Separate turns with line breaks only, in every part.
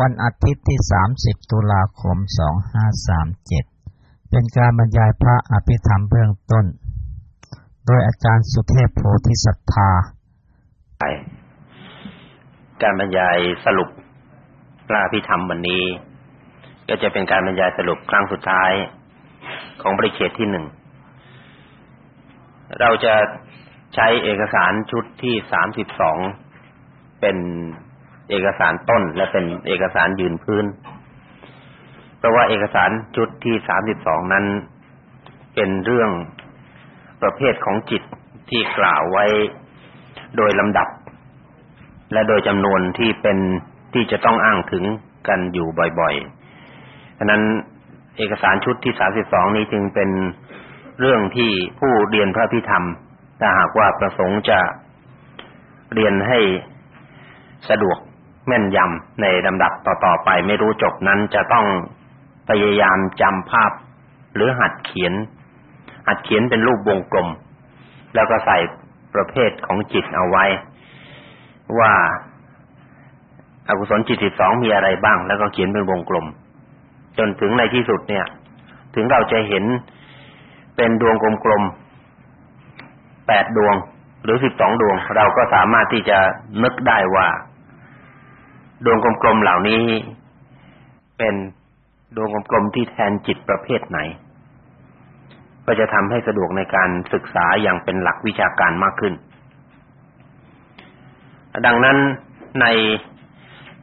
วันอาทิตย์ที่ 30 ตุลาคม 2537 เป็นการบรรยายพระอภิธรรมเบื้องต้น โดยอาจารย์สุเทพโพธิสัทธา
การบรรยายสรุปพระอภิธรรมวันนี้ ก็จะเป็นการบรรยายสรุปครั้งสุดท้ายของบริเขตที่หนึ่ง เราจะใช้เอกสารชุดที่สามสิบสองเป็น เอกสารต้น และเป็นเอกสารยืนพื้น เพราะว่าเอกสารชุดที่สามสิบสองนั้น เป็นเรื่องประเภทของจิตที่กล่าวไว้โดยลำดับ และโดยจำนวนที่เป็นที่จะต้องอ้างถึงกันอยู่บ่อยๆฉะนั้นเอกสารชุดที่สามสิบสองนี้จึงเป็นเรื่องที่ผู้เรียนพระพิธรรมถ้าหากว่าประสงค์จะเรียนให้สะดวก แม่นยำในลำดับต่อๆไปไม่รู้จบนั้นจะต้องพยายามจำภาพ หรือหัดเขียน หัดเขียนเป็นรูปวงกลม แล้วก็ใส่ประเภทของจิตเอาไว้ ว่าอากุศลจิตสิบสองมีอะไรบ้าง แล้วก็เขียนเป็นวงกลม จนถึงในที่สุดเนี่ย ถึงเราจะเห็นเป็นดวงกลมๆแปดดวงหรือสิบสองดวง เราก็สามารถที่จะนึกได้ว่า ดวงกลมๆเหล่านี้ เป็นดวงกลมๆที่แทนจิตประเภทไหน ก็จะทำให้สะดวกในการศึกษาอย่างเป็นหลักวิชาการมากขึ้น ดังนั้นใน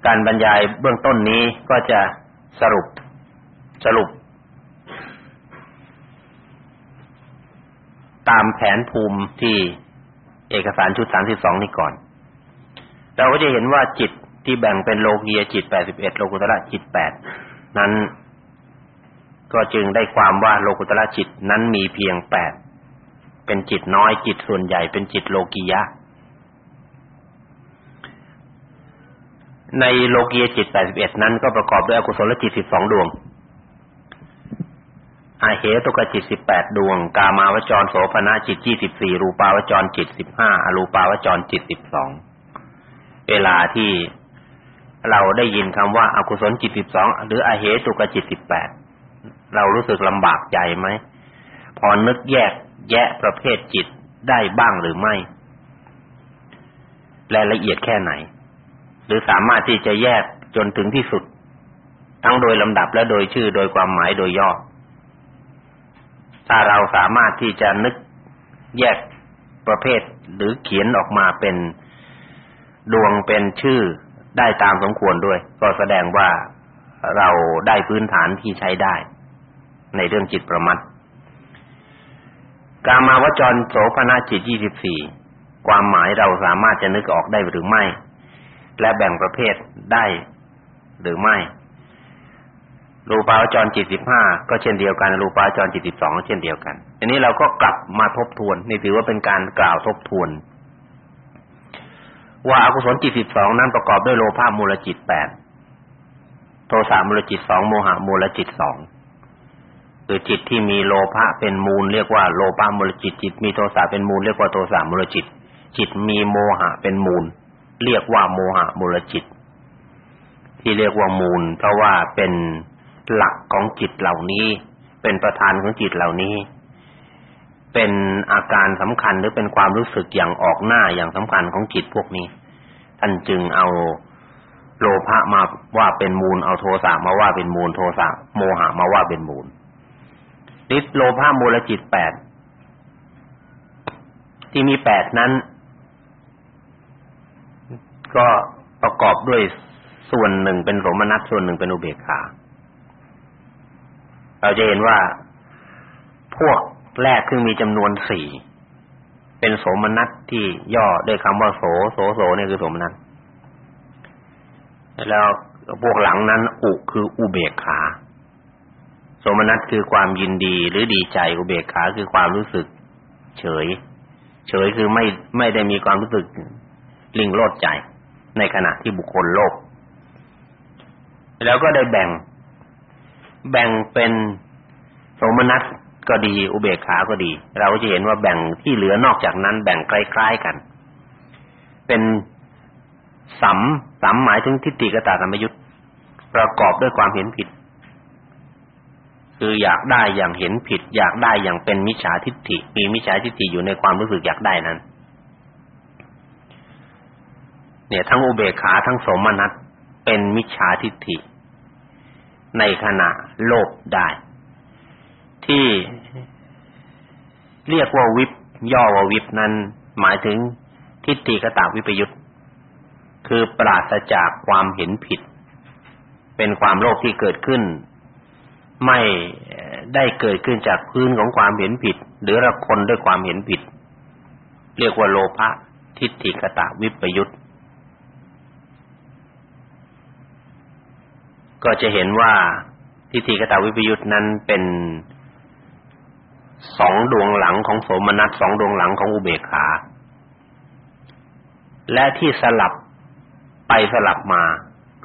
การบรรยายเบื้องต้นนี้ก็จะสรุปสรุป ตามแผนภูมิที่เอกสารชุดสามสิบสองนี้ก่อน เราก็จะเห็นว่าจิต ที่แบ่งเป็นโลกียจิตแปดสิบเอ็ดโลกุตระจิตแปดนั้น ก็จึงได้ความว่าโลกุตระจิตนั้นมีเพียงแปดเป็นจิตน้อยจิตส่วนใหญ่เป็นจิตโลกียะ ในโลกียจิตแปดสิบเอ็ดนั้นก็ประกอบด้วยอกุศลจิตสิบสองดวงอาเหตุกจิตสิบแปดดวง กามาวจรโสภณจิตยี่สิบสี่รูปาวจรจิตสิบห้าอรูปาวจรจิตสิบสองเวลาที่ เราได้ยินคำว่าอากุศลจิตสิบสองหรืออเหตุกจิตสิบแปดเรารู้สึกลำบากใจไหมพอนึกแยกแยะประเภทจิตได้บ้างหรือไม่รายละเอียดแค่ไหน หรือสามารถที่จะแยกจนถึงที่สุด ทั้งโดยลำดับและโดยชื่อโดยความหมายโดยย่อ ถ้าเราสามารถที่จะนึกแยกประเภทหรือเขียนออกมาเป็นดวงเป็นชื่อ ได้ตามสมควรด้วย ก็แสดงว่าเราได้พื้นฐานที่ใช้ได้ ในเรื่องจิตประมัดกามาวจรโสภณจิตยี่สิบสี่ความหมายเราสามารถจะนึกออกได้หรือไม่ และแบ่งประเภทได้หรือไม่ รูปาวจรจิตสิบห้าก็เช่นเดียวกัน รูปาวจรจิตสิบสองก็เช่นเดียวกัน อันนี้เราก็กลับมาทบทวน นี่ถือว่าเป็นการกล่าวทบทวน ว่าอากุศลจิตสิบสองนั้นประกอบด้วยโลภะมูลจิตแปดโทสะมูลจิตสองโมหะมูลจิตสองคือจิตที่มีโลภะเป็นมูลเรียกว่าโลภะมูลจิต จิตมีโทสะเป็นมูลเรียกว่าโทสะมูลจิต จิตมีโมหะเป็นมูล เรียกว่าโมหะมูลจิต ที่เรียกว่ามูล เพราะว่าเป็นหลักของจิตเหล่านี้ เป็นประธานของจิตเหล่านี้ เป็นอาการสำคัญหรือเป็นความรู้สึกอย่างออกหน้าอย่างสำคัญของจิตพวกนี้ ท่านจึงเอาโลภะมาว่าเป็นมูลเอาโทสะมาว่าเป็นมูลโทสะโมหะมาว่าเป็นมูลนิโลภะมูลจิตแปดที่มีแปดนั้น ก็ประกอบด้วยส่วนหนึ่งเป็นสมนัตส่วนหนึ่งเป็นอุเบกขา เราจะเห็นว่าพวก แรกคือมีจำนวนสี่เป็นโสมนัสที่ย่อด้วยคำว่าโสโสโสนี่คือโสมนัสแล้วพวกหลังนั้น อุคืออุเบกขาโสมนัสคือความยินดีหรือดีใจอุเบกขาคือความรู้สึก เฉย เฉยคือไม่ไม่ได้มีความรู้สึกลิงโลดใจ ในขณะที่บุคคลโลกแล้วก็ได้แบ่ง แบ่งเป็นโสมนัส ก็ดี อุเบกขาก็ดี เราจะเห็นว่าแบ่งที่เหลือนอกจากนั้นแบ่งคล้ายๆกัน เป็นสัมสัมหมายถึงทิฏฐิกตาสัมยุตประกอบด้วยความเห็นผิด คืออยากได้อย่างเห็นผิด อยากได้อย่างเป็นมิจฉาทิฏฐิ มีมิจฉาทิฏฐิอยู่ในความรู้สึกอยากได้นั้น เนี่ย ทั้งอุเบกขาทั้งสมนัตเป็นมิจฉาทิฏฐิ ในขณะโลภได้ ที่เรียกว่าวิปย่อว่าวิปนั้นหมายถึงทิฏฐิกตาวิปยุตคือปราศจากความเห็นผิด เป็นความโลภที่เกิดขึ้น ไม่ได้เกิดขึ้นจากพื้นของความเห็นผิด หรือละคนด้วยความเห็นผิด เรียกว่าโลภะทิฏฐิกตาวิปยุตก็จะเห็นว่าทิฏฐิกตาวิปยุตนั้นเป็น สองดวงหลังของโสมนัสสองดวงหลังของอุเบกขา และที่สลับไปสลับมา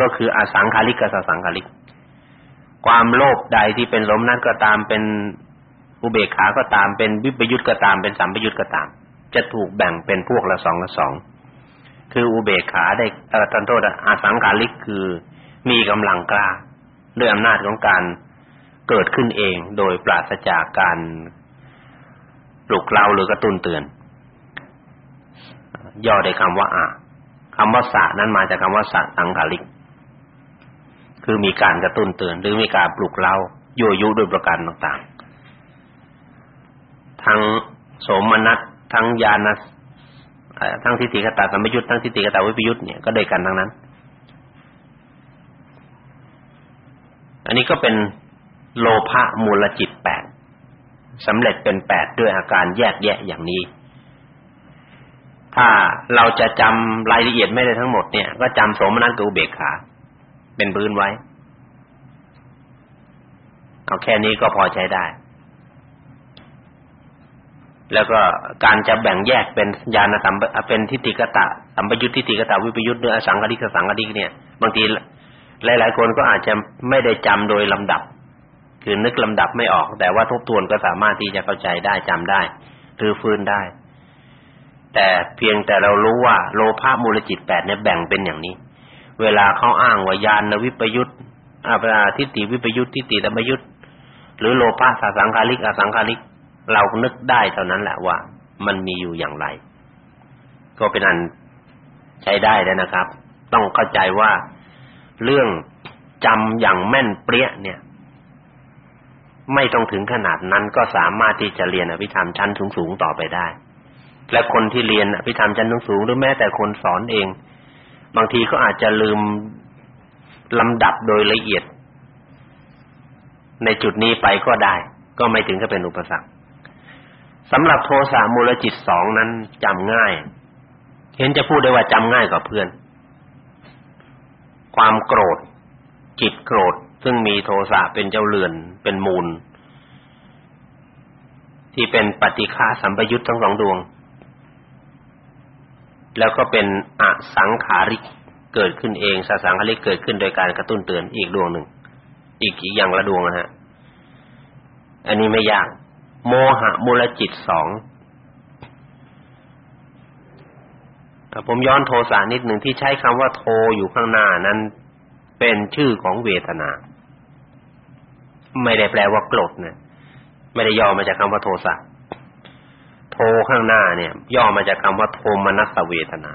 ก็คืออสังขาริกกับสสังขาริก ความโลภใดที่เป็นสมนัสก็ตามเป็นอุเบกขาก็ตามเป็นวิปยุตก็ตามเป็นสัมปยุตก็ตาม จะถูกแบ่งเป็นพวกละสองละสองคืออุเบกขาได้อรันโทษอสังขาริกคือมีกำลังกล้าด้วยอำนาจของการเกิดขึ้นเองโดยปราศจากการ ปลุกเร้าหรือกระตุ้นเตือน ย่อได้คำว่าอะคำว่าสะนั้นมาจากคำว่าสัสังขาริก คือมีการกระตุ้นเตือน หรือมีการปลุกเร้ายั่วยุด้วยประการต่างๆ ทั้งโสมนัสทั้งญาณทั้งทิฏฐิกตาสัมปยุตทั้งทิฏฐิกตาวิปยุตเนี่ยก็ได้กันทั้งนั้น อันนี้ก็เป็นโลภะมูลจิต สำเร็จเป็นแปดด้วยอาการแยกแยะอย่างนี้ ถ้าเราจะจำรายละเอียดไม่ได้ทั้งหมดเนี่ย ก็จำสมนัตกับอุเบกขา เป็นพื้นไว้ เอาแค่นี้ก็พอใช้ได้ แล้วก็การจะแบ่งแยกเป็นญาณสัมเป็นทิฏฐิกตะสัมปยุตทิฏฐิกตะวิปยุตหรืออสังคติกสังคติกเนี่ย บางทีหลายๆคนก็อาจจะไม่ได้จำโดยลำดับ คือนึกลำดับไม่ออก แต่ว่าทบทวนก็สามารถที่จะเข้าใจได้จำได้หรือฟื้นได้ แต่เพียงแต่เรารู้ว่าโลภะมูลจิตแปดเนี่ยแบ่งเป็นอย่างนี้ เวลาเขาอ้างว่ายานวิปยุตอาปราทิฏฐิวิปยุตทิฏฐิธรรมยุตหรือโลภะสสังคาริกอสังคาริก เรานึกได้เท่านั้นแหละว่า มันมีอยู่อย่างไร ก็เป็นอันใช้ได้แล้วนะครับ ต้องเข้าใจว่าเรื่องจำอย่างแม่นเปรี้ยเนี่ย ไม่ต้องถึงขนาดนั้นก็สามารถที่จะเรียนอภิธรรมชั้นสูงๆต่อไปได้ และคนที่เรียนอภิธรรมชั้นสูงๆหรือแม้แต่คนสอนเอง บางทีก็อาจจะลืมลำดับโดยละเอียด ในจุดนี้ไปก็ได้ ก็ไม่ถึงกับเป็นอุปสรรคสำหรับโทสะมูลจิตสองนั้นจำง่าย เห็นจะพูดได้ว่าจำง่ายกว่าเพื่อน ความโกรธ จิตโกรธ ซึ่งมีโทสะเป็นเจ้าเรือนเป็นมูล ที่เป็นปฏิฆาสัมปยุตทั้งสองดวง แล้วก็เป็นอสังขาริกเกิดขึ้นเองสสังขาริกเกิดขึ้นโดยการกระตุ้นเตือนอีกดวงหนึ่ง อีกอีกอย่างละดวงนะฮะอันนี้ไม่ยาก โมหะมูลจิตสองผมย้อนโทสะนิดหนึ่งที่ใช้คำว่าโทอยู่ข้างหน้านั้นเป็นชื่อของเวทนา ไม่ได้แปลว่าโกรธนะไม่ได้ย่อมาจากคำว่าโทสะโทข้างหน้าเนี่ย ย่อมาจากคำว่าโทมนัสเวทนา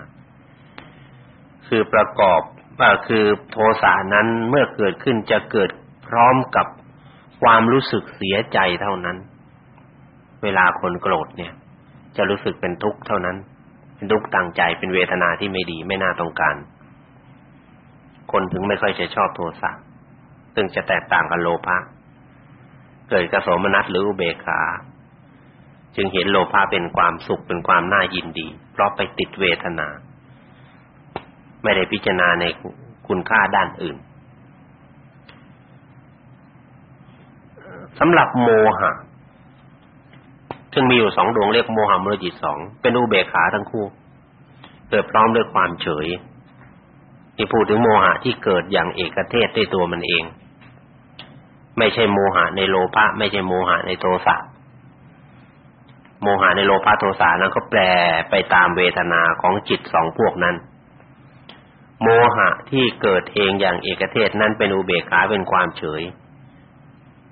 คือประกอบว่าคือโทสะนั้นเมื่อเกิดขึ้นจะเกิดพร้อมกับความรู้สึกเสียใจเท่านั้น เวลาคนโกรธเนี่ย จะรู้สึกเป็นทุกข์เท่านั้น เป็นทุกข์ตั้งใจเป็นเวทนาที่ไม่ดีไม่น่าต้องการ คนถึงไม่ค่อยจะชอบโทสะซึ่งจะแตกต่างกับโลภะ เกิดกระโสมนัสหรืออุเบกขา จึงเห็นโลภะเป็นความสุขเป็นความน่ายินดี เพราะไปติดเวทนา ไม่ได้พิจารณาในคุณค่าด้านอื่นสำหรับโมหะซึ่งมีอยู่สองดวงเรียกโมหะมรจิตสองเป็นอุเบกขาทั้งคู่ เกิดพร้อมด้วยความเฉยที่พูดถึงโมหะที่เกิดอย่างเอกเทศด้วยตัวมันเอง ไม่ใช่โมหะในโลภะไม่ใช่โมหะในโทสะโมหะในโลภะโทสะนั้นก็แปลไปตามเวทนาของจิตสองพวกนั้น โมหะที่เกิดเองอย่างเอกเทศนั้นเป็นอุเบกขาเป็นความเฉย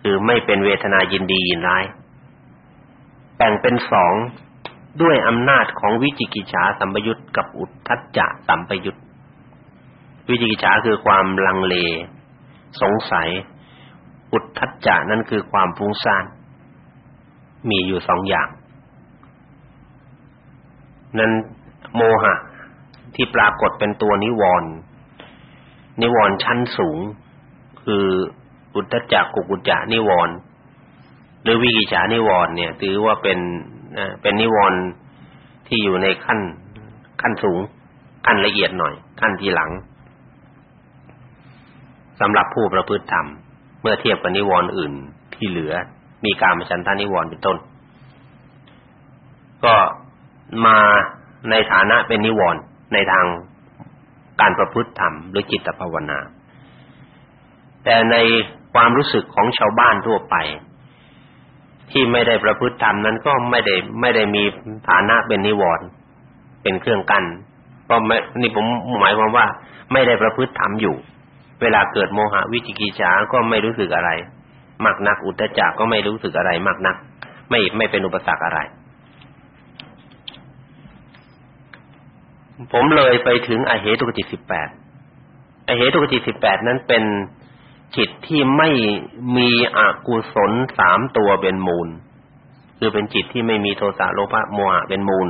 คือไม่เป็นเวทนายินดียินร้ายแบ่งเป็นสองด้วยอำนาจของวิจิกิจฉาสัมปยุตกับอุทธัจจะสัมปยุตวิจิกิจฉาคือความลังเล สงสัย อุทธัจจะนั่นคือความฟุ้งซ่านมีอยู่สองอย่าง นั้นโมหะ ที่ปรากฏเป็นตัวนิวรณ์นิวรณ์ชั้นสูง คืออุทธัจจะกุกุจจะนิวรณ์หรือวิกิจฉานิวรณ์เนี่ย ถือว่าเป็นเป็นนิวรณ์ที่อยู่ในขั้นขั้นสูง ขั้นละเอียดหน่อย ขั้นทีหลังสำหรับผู้ประพฤติธรรม เมื่อเทียบกับนิวรณ์อื่นที่เหลือ มีการมฉันทานิวรณ์เป็นต้น ก็มาในฐานะเป็นนิวรณ์ในทางการประพฤติธรรมหรือจิตภาวนา แต่ในความรู้สึกของชาวบ้านทั่วไป ที่ไม่ได้ประพฤติธรรมนั้นก็ไม่ได้ไม่ได้มีฐานะเป็นนิวรณ์เป็นเครื่องกัน้นก็ไม่นี่ผมหมายความว่า ไม่ได้ประพฤติธรรมอยู่ เวลาเกิดโมหะวิจิกิจฉาก็ไม่รู้สึกอะไรมากนักอุตจักก็ไม่รู้สึกอะไรมากนัก ไม่ไม่เป็นอุปสรรคอะไร ผมเลยไปถึงอเหตุกจิตสิบแปดอเหตุกจิตสิบแปดนั้นเป็นจิตที่ไม่มีอกุศลสามตัวเป็นมูล คือเป็นจิตที่ไม่มีโทสะโลภะโมหะเป็นมูล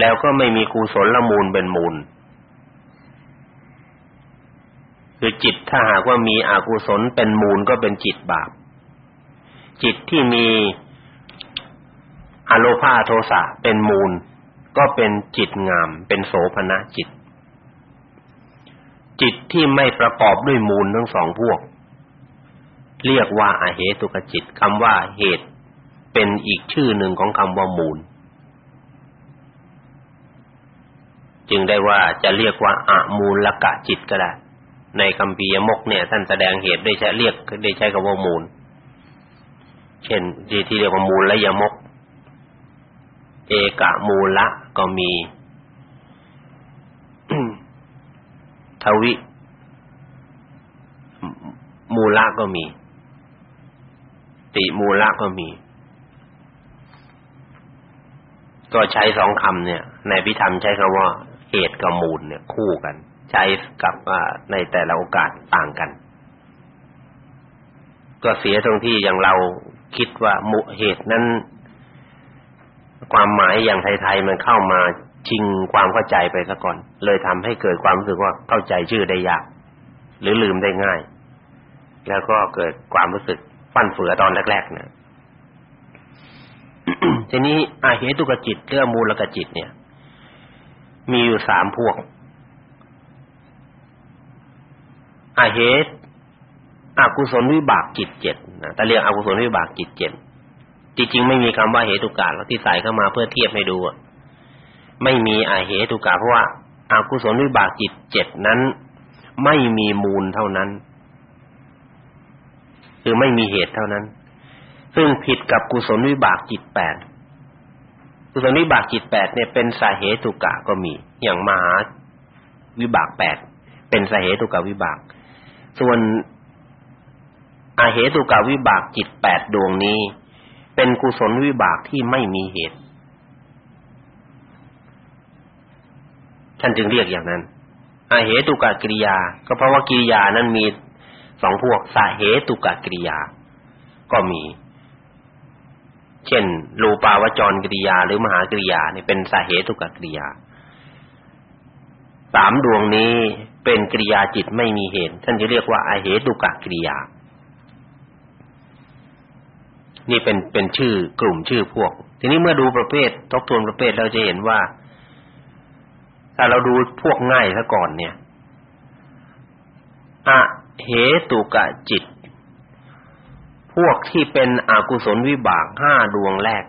แล้วก็ไม่มีกุศลละมูลเป็นมูล คือจิตถ้าหากว่ามีอกุศลเป็นมูลก็เป็นจิตบาป จิตที่มีอโลภาโทสะเป็นมูล ก็เป็นจิตงาม เป็นโสภณจิต จิตที่ไม่ประกอบด้วยมูลทั้งสองพวก เรียกว่าอาเหตุกจิตคำว่าเหตุ เป็นอีกชื่อหนึ่งของคำว่ามูล จึงได้ว่าจะเรียกว่าอะมูลกะจิตก็ได้ ในคำพียมกเนี่ย ท่านแสดงเหตุได้ใช้เรียกได้ใช้คำว่ามูล เช่นที่เรียกว่ามูลและยมก เอกะมูละก็มีทวิ มูละก็มี ติมูละก็มี ก็ใช้สองคำเนี่ย ในพิธรรมใช้คำว่าเหตุกับมูลเนี่ย คู่กัน ใช้กับในแต่ละโอกาสต่างกัน ก็เสียตรงที่อย่างเราคิดว่ามุเหตุนั้น ความหมายอย่างไทยๆมันเข้ามาชิงความเข้าใจไปซะก่อน เลยทำให้เกิดความรู้สึกว่าเข้าใจชื่อได้ยาก หรือลืมได้ง่าย แล้วก็เกิดความรู้สึกฟั่นเฟือตอนแรกๆนะทีนี้อาเหตุกจิตเรื่องมูลกจิตเนี่ย มีอยู่สามพวก อาเหตุอกุศลวิบากจิตเจ็ดนะแต่เรียกอกุศลวิบากจิตเจ็ดจริงๆไม่มีคำว่าเหตุกะที่ใส่เข้ามาเพื่อเทียบให้ดูไม่มีอาเหตุกะเพราะว่าอากุศลวิบากจิตเจ็ดนั้น ไม่มีมูลเท่านั้น คือไม่มีเหตุเท่านั้น ซึ่งผิดกับกุศลวิบากจิตแปดกุศลวิบากจิตแปดเนี่ยเป็นสาเหตุกะก็มี อย่างมหาวิบากแปดเป็นสาเหตุกะวิบาก ส่วนอาเหตุกะวิบากจิตแปดดวงนี้ เป็นกุศลวิบากที่ไม่มีเหตุท่านจึงเรียกอย่างนั้นอาเหตุกกิริยา ก็เพราะว่ากิริยานั้นมีสองพวกสาเหตุกกิริยา ก็มี เช่นรูปาวจรกิริยา หรือมหากริยาเนี่ยเป็นสาเหตุกกิริยา สามดวงนี้เป็นกิริยาจิตไม่มีเหตุ ท่านจะเรียกว่าอาเหตุกกิริยา นี่เป็นเป็นชื่อกลุ่มชื่อพวก ทีนี้เมื่อดูประเภททบทวนประเภทเราจะเห็นว่า ถ้าเราดูพวกง่ายซะก่อนเนี่ยอะเหตุกะจิต พวกที่เป็นอกุศลวิบากห้าดวงแรก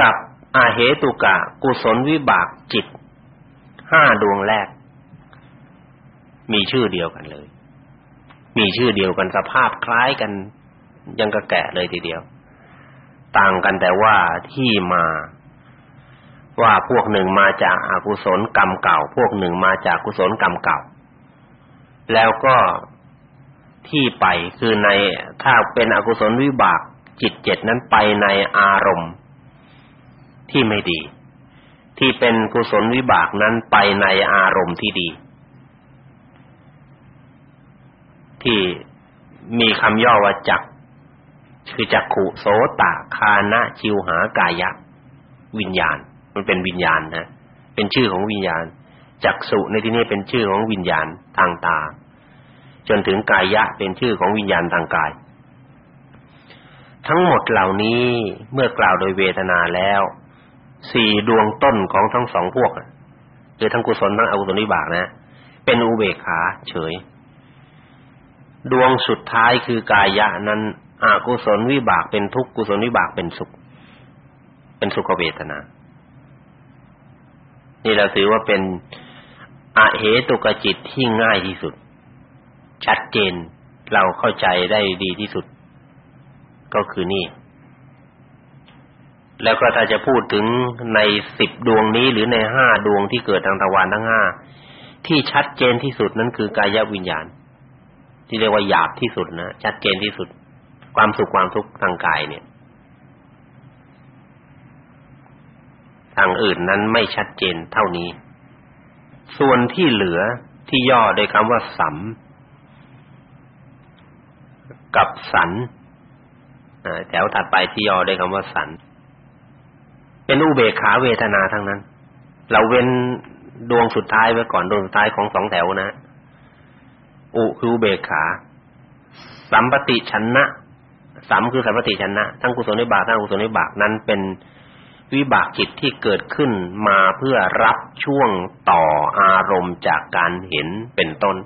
กับอาเหตุกะกุศลวิบากจิต ห้าดวงแรก มีชื่อเดียวกันเลย มีชื่อเดียวกันสภาพคล้ายกัน ยังกระแกะเลยทีเดียว ต่างกันแต่ว่าที่มา ว่าพวกหนึ่งมาจากอากุศลกรรมเก่า พวกหนึ่งมาจากกุศลกรรมเก่า แล้วก็ที่ไปคือในถ้าเป็นอกุศลวิบากจิตเจ็ดนั้นไปในอารมณ์ที่ไม่ดี ที่เป็นกุศลวิบากนั้นไปในอารมณ์ที่ดี ที่มีคำย่อว่าจักคือจักขุโสตะคานะชิวหากายะ วิญญาณ มันเป็นวิญญาณนะเป็นชื่อของวิญญาณจักสุในที่นี้เป็นชื่อของวิญญาณทางตา จนถึงกายะเป็นชื่อของวิญญาณทางกาย ทั้งหมดเหล่านี้เมื่อกล่าวโดยเวทนาแล้ว สี่ดวงต้นของทั้งสองพวกคือทั้งกุศลทั้งอกุศลวิบากนะ เป็นอุเบกขาเฉย ดวงสุดท้ายคือกายะนั้นอกุศลวิบากเป็นทุกข์กุศลวิบากเป็นสุข เป็นสุขเวทนา นี่เราถือว่าเป็นอเหตุกจิตที่ง่ายที่สุด ชัดเจนเราเข้าใจได้ดีที่สุด ก็คือนี่ แล้วก็ถ้าจะพูดถึงในสิบดวงนี้หรือในห้าดวงที่เกิดทางตะวันทั้งห้าที่ชัดเจนที่สุดนั้นคือกายวิญญาณ ที่เรียกว่าหยาบที่สุดนะชัดเจนที่สุด ความสุขความทุกข์ทางกายเนี่ยทางอื่นนั้นไม่ชัดเจนเท่านี้ ส่วนที่เหลือที่ย่อโดยคำว่าสัมกับสันแถวถัดไปที่ย่อด้วยคำว่าสัน เป็นอุเบกขาเวทนาทั้งนั้น เราเว้นดวงสุดท้ายไว้ก่อนดวงสุดท้ายของสองแถวนะอุคืออุเบกขาสัมปติชนะสามคือสัมปติชนะ ทั้งกุศลวิบากทั้งอกุศลวิบากนั้นเป็นวิบากจิตที่เกิดขึ้นมาเพื่อรับช่วงต่ออารมณ์จากการเห็นเป็นต้น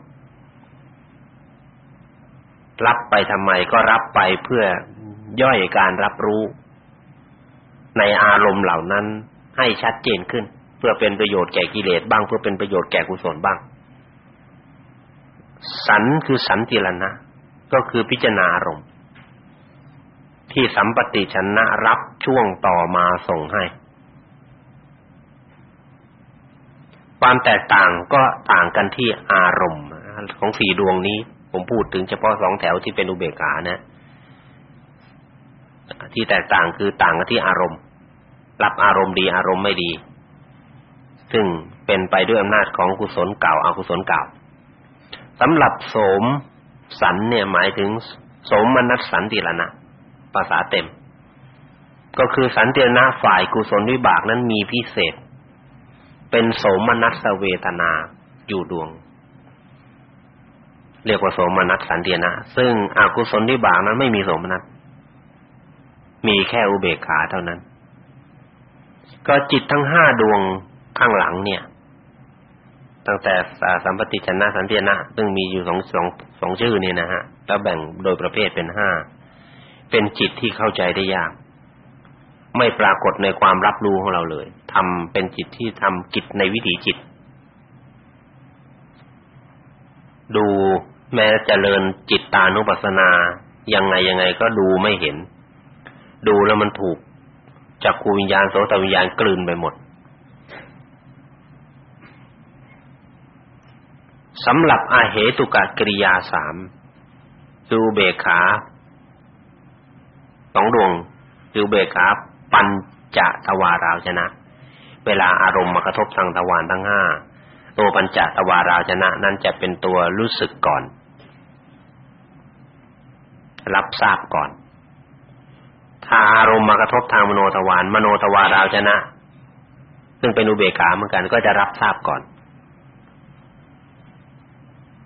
รับไปทำไมก็รับไปเพื่อย่อยการรับรู้ ในอารมณ์เหล่านั้นให้ชัดเจนขึ้น เพื่อเป็นประโยชน์แก่กิเลสบ้าง เพื่อเป็นประโยชน์แก่กุศลบ้าง สันคือสันติรณะก็คือพิจารณาอารมณ์ ที่สัมปติชนะรับช่วงต่อมาส่งให้ ความแตกต่างก็ต่างกันที่อารมณ์ของสี่ดวงนี้ ผมพูดถึงเฉพาะสองแถวที่เป็นอุเบกขานะ ที่แตกต่างคือต่างกันที่อารมณ์ รับอารมณ์ดีอารมณ์ไม่ดี ซึ่งเป็นไปด้วยอำนาจของกุศลเก่าอากุศลเก่าสำหรับโสมสันเนี่ยหมายถึงโสมมนัสสันติรณะภาษาเต็ม ก็คือสันตินะฝ่ายกุศลวิบากนั้นมีพิเศษ เป็นโสมนัสเวทนาอยู่ดวง เรียกว่าโสมนัสสันตินะซึ่งอกุศลวิบากนั้นไม่มีโสมนัส มีแค่อุเบกขาเท่านั้น ก็จิตทั้งห้าดวงข้างหลังเนี่ย ตั้งแต่สัมปติชนะสันตินะซึ่งมีอยู่สองสองสองชื่อนี่นะฮะ แล้วแบ่งโดยประเภทเป็นห้า เป็นจิตที่เข้าใจได้ยาก ไม่ปรากฏในความรับรู้ของเราเลยทำเป็นจิตที่ทำกิจในวิถีจิต ดูแม้เจริญจิตตานุปัสสนา ยังไงยังไงก็ดูไม่เห็น ดูแล้วมันถูกจักขูวิญญาณโสตวิญญาณกลืนไปหมดสำหรับอาเหตุกะกริยาสามคือเบขาสองดวงคือเบขาปัญจทวาราวชนะ เวลาอารมณ์มากระทบทางทวารทั้งห้าตัวปัญจทวาราวชนะ นั้นจะเป็นตัวรู้สึกก่อน รับทราบก่อน ถ้าอารมณ์มากระทบทางมโนทวารมโนทวาราวชนะ ซึ่งเป็นอุเบกขาเหมือนกัน ก็จะรับทราบก่อน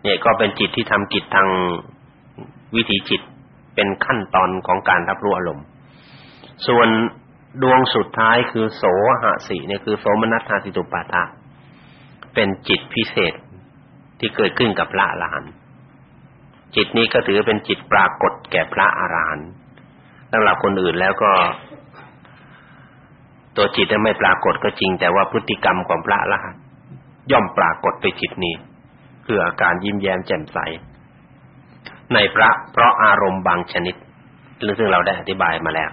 เนี่ยก็เป็นจิตที่ทำกิจทางวิถีจิตเป็นขั้นตอนของการรับรู้อารมณ์ ส่วนดวงสุดท้ายคือโสหสิเนี่ยคือโสมนัสหาสิตุปาทะเป็นจิตพิเศษที่เกิดขึ้นกับพระอรหันต์จิตนี้ก็ถือเป็นจิตปรากฏแก่พระอรหันต์ สำหรับคนอื่นแล้วก็ ตัวจิตไม่ปรากฏก็จริง แต่ว่าพฤติกรรมของพระอรหันย่อมปรากฏไปจิตนี้ คืออาการยิ้มแย้มแจ่มใส ในพระเพราะอารมณ์บางชนิดหรือซึ่งเราได้อธิบายมาแล้ว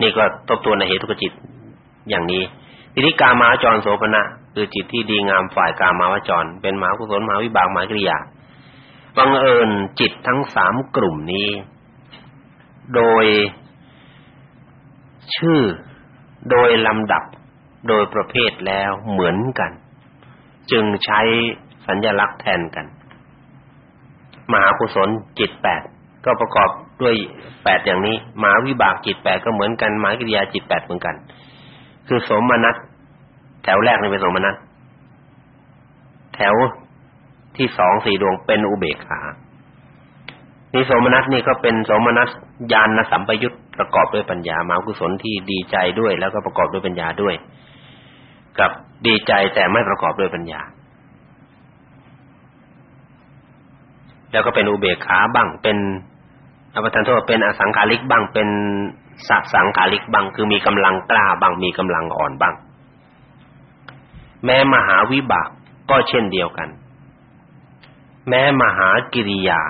นี่ก็ทบทวนในเหตุกจิตอย่างนี้ทีนี้กามาวจรโสภณะคือจิตที่ดีงามฝ่ายกามาวจร เป็นมหากุศลมหาวิบากมหากริยาบังเอิญจิตทั้งสามกลุ่มนี้ โดยชื่อ โดยลำดับ โดยประเภทแล้วเหมือนกัน จึงใช้สัญลักษณ์แทนกัน มหากุศลจิตแปดก็ประกอบด้วยแปดอย่างนี้มหาวิบากจิตแปดก็เหมือนกันมหากิริยาจิตแปดเหมือนกัน คือสมนัตแถวแรกนี่เป็นสมนัตแถวที่สองสี่ดวงเป็นอุเบกขา นี่สมนัตนี่ก็เป็นสมนัตญาณสัมปยุตประกอบด้วยปัญญามากุศลที่ดีใจด้วย แล้วก็ประกอบด้วยปัญญาด้วย กับดีใจแต่ไม่ประกอบด้วยปัญญา แล้วก็เป็นอุเบกขาบ้างเป็นอภิธานโทษเป็นอสังขาริกบ้างเป็นสัสังขาริกบ้างคือมีกำลังกล้าบ้างมีกำลังอ่อนบ้าง แม้มหาวิบากก็เช่นเดียวกัน แม้มหากิริยา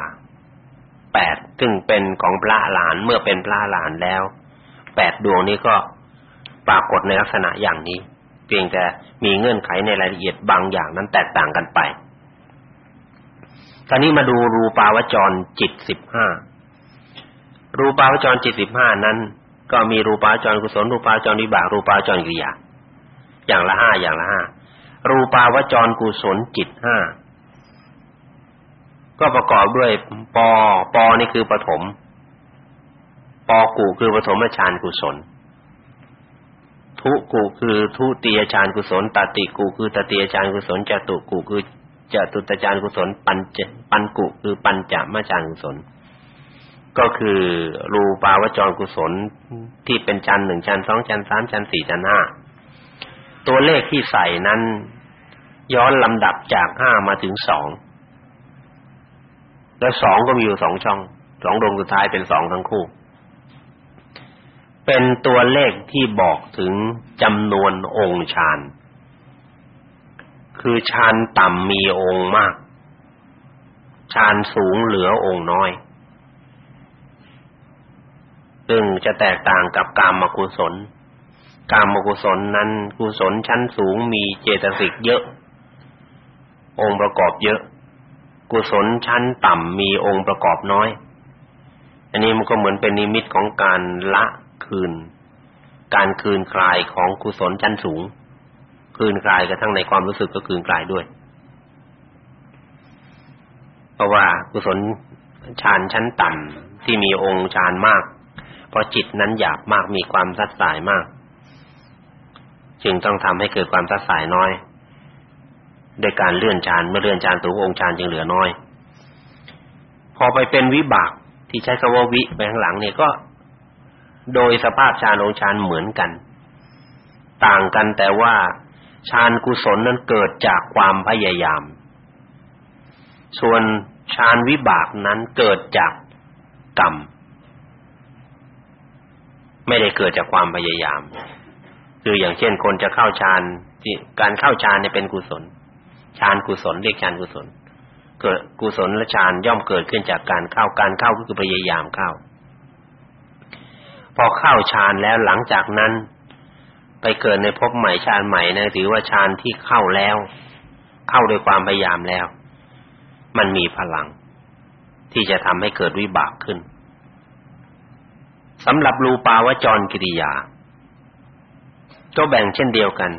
แปดซึ่งเป็นของพระหลานเมื่อเป็นพระหลานแล้วแปดดวงนี้ก็ปรากฏในลักษณะอย่างนี้ เพียงแต่มีเงื่อนไขในรายละเอียดบางอย่างนั้นแตกต่างกันไปคราวนี้มาดูรูปาวจรจิตสิบห้ารูปาวจรจิตสิบห้านั้น ก็มีรูปาวจรกุศลรูปาวจรวิบากรูปาวจรกิริยาอย่างละห้าอย่างละห้ารูปาวจรกุศลจิตห้า ก็ประกอบด้วยปอปอนี่คือปฐมปอกูคือปฐมฌานกุศล ทุกูคือทุติยฌานกุศลตติกูคือตติยฌานกุศลจตุกูคือจตุตฌานกุศล ปัญจปัญกุคือปัญจมฌานกุศล ก็คือรูปาวจรกุศลที่เป็นฌานหนึ่งฌานสองฌานสามฌานสี่ฌานห้าตัวเลขที่ใส่นั้น ย้อนลำดับจากห้ามาถึงสอง แล้วสองก็มีอยู่สองช่องสองดวงสุดท้ายเป็นสองทั้งคู่ เป็นตัวเลขที่บอกถึงจำนวนองค์ฌานคือฌานต่ำมีองค์มากฌานสูงเหลือองค์น้อย ซึ่งจะแตกต่างกับกามกุศลกามกุศลนั้นกุศลชั้นสูงมีเจตสิกเยอะ องค์ประกอบเยอะ กุศลชั้นต่ำมีองค์ประกอบน้อย อันนี้มันก็เหมือนเป็นนิมิตของการละคืน การคืนคลายของกุศลชั้นสูง คืนคลายกระทั่งในความรู้สึกก็คืนคลายด้วย เพราะว่ากุศลฌานชั้นต่ำที่มีองค์ฌานมาก เพราะจิตนั้นหยาบมากมีความซัดสายมาก จึงต้องทำให้เกิดความซัดสายน้อย ด้วยการเลื่อนฌานเมื่อเลื่อนฌานสูงองค์ฌานจึงเหลือน้อย พอไปเป็นวิบากที่ใช้คำว่าวิไปข้างหลังเนี่ยก็ โดยสภาพฌานองค์ฌานเหมือนกัน ต่างกันแต่ว่าฌานกุศลนั้นเกิดจากความพยายาม ส่วนฌานวิบากนั้นเกิดจากกรรม ไม่ได้เกิดจากความพยายาม คืออย่างเช่นคนจะเข้าฌานการเข้าฌานเนี่ยเป็นกุศล ฌานกุศลเรียกฌานกุศลเกิดกุศลและฌานย่อมเกิดขึ้นจากการเข้าการเข้าก็คือพยายามเข้า พอเข้าฌานแล้วหลังจากนั้น ไปเกิดในภพใหม่ฌานใหม่นะถือว่าฌานที่เข้าแล้ว เข้าด้วยความพยายามแล้ว มันมีพลัง ที่จะทำให้เกิดวิบากขึ้นสำหรับรูปาวจรกิริยาก็แบ่งเช่นเดียวกัน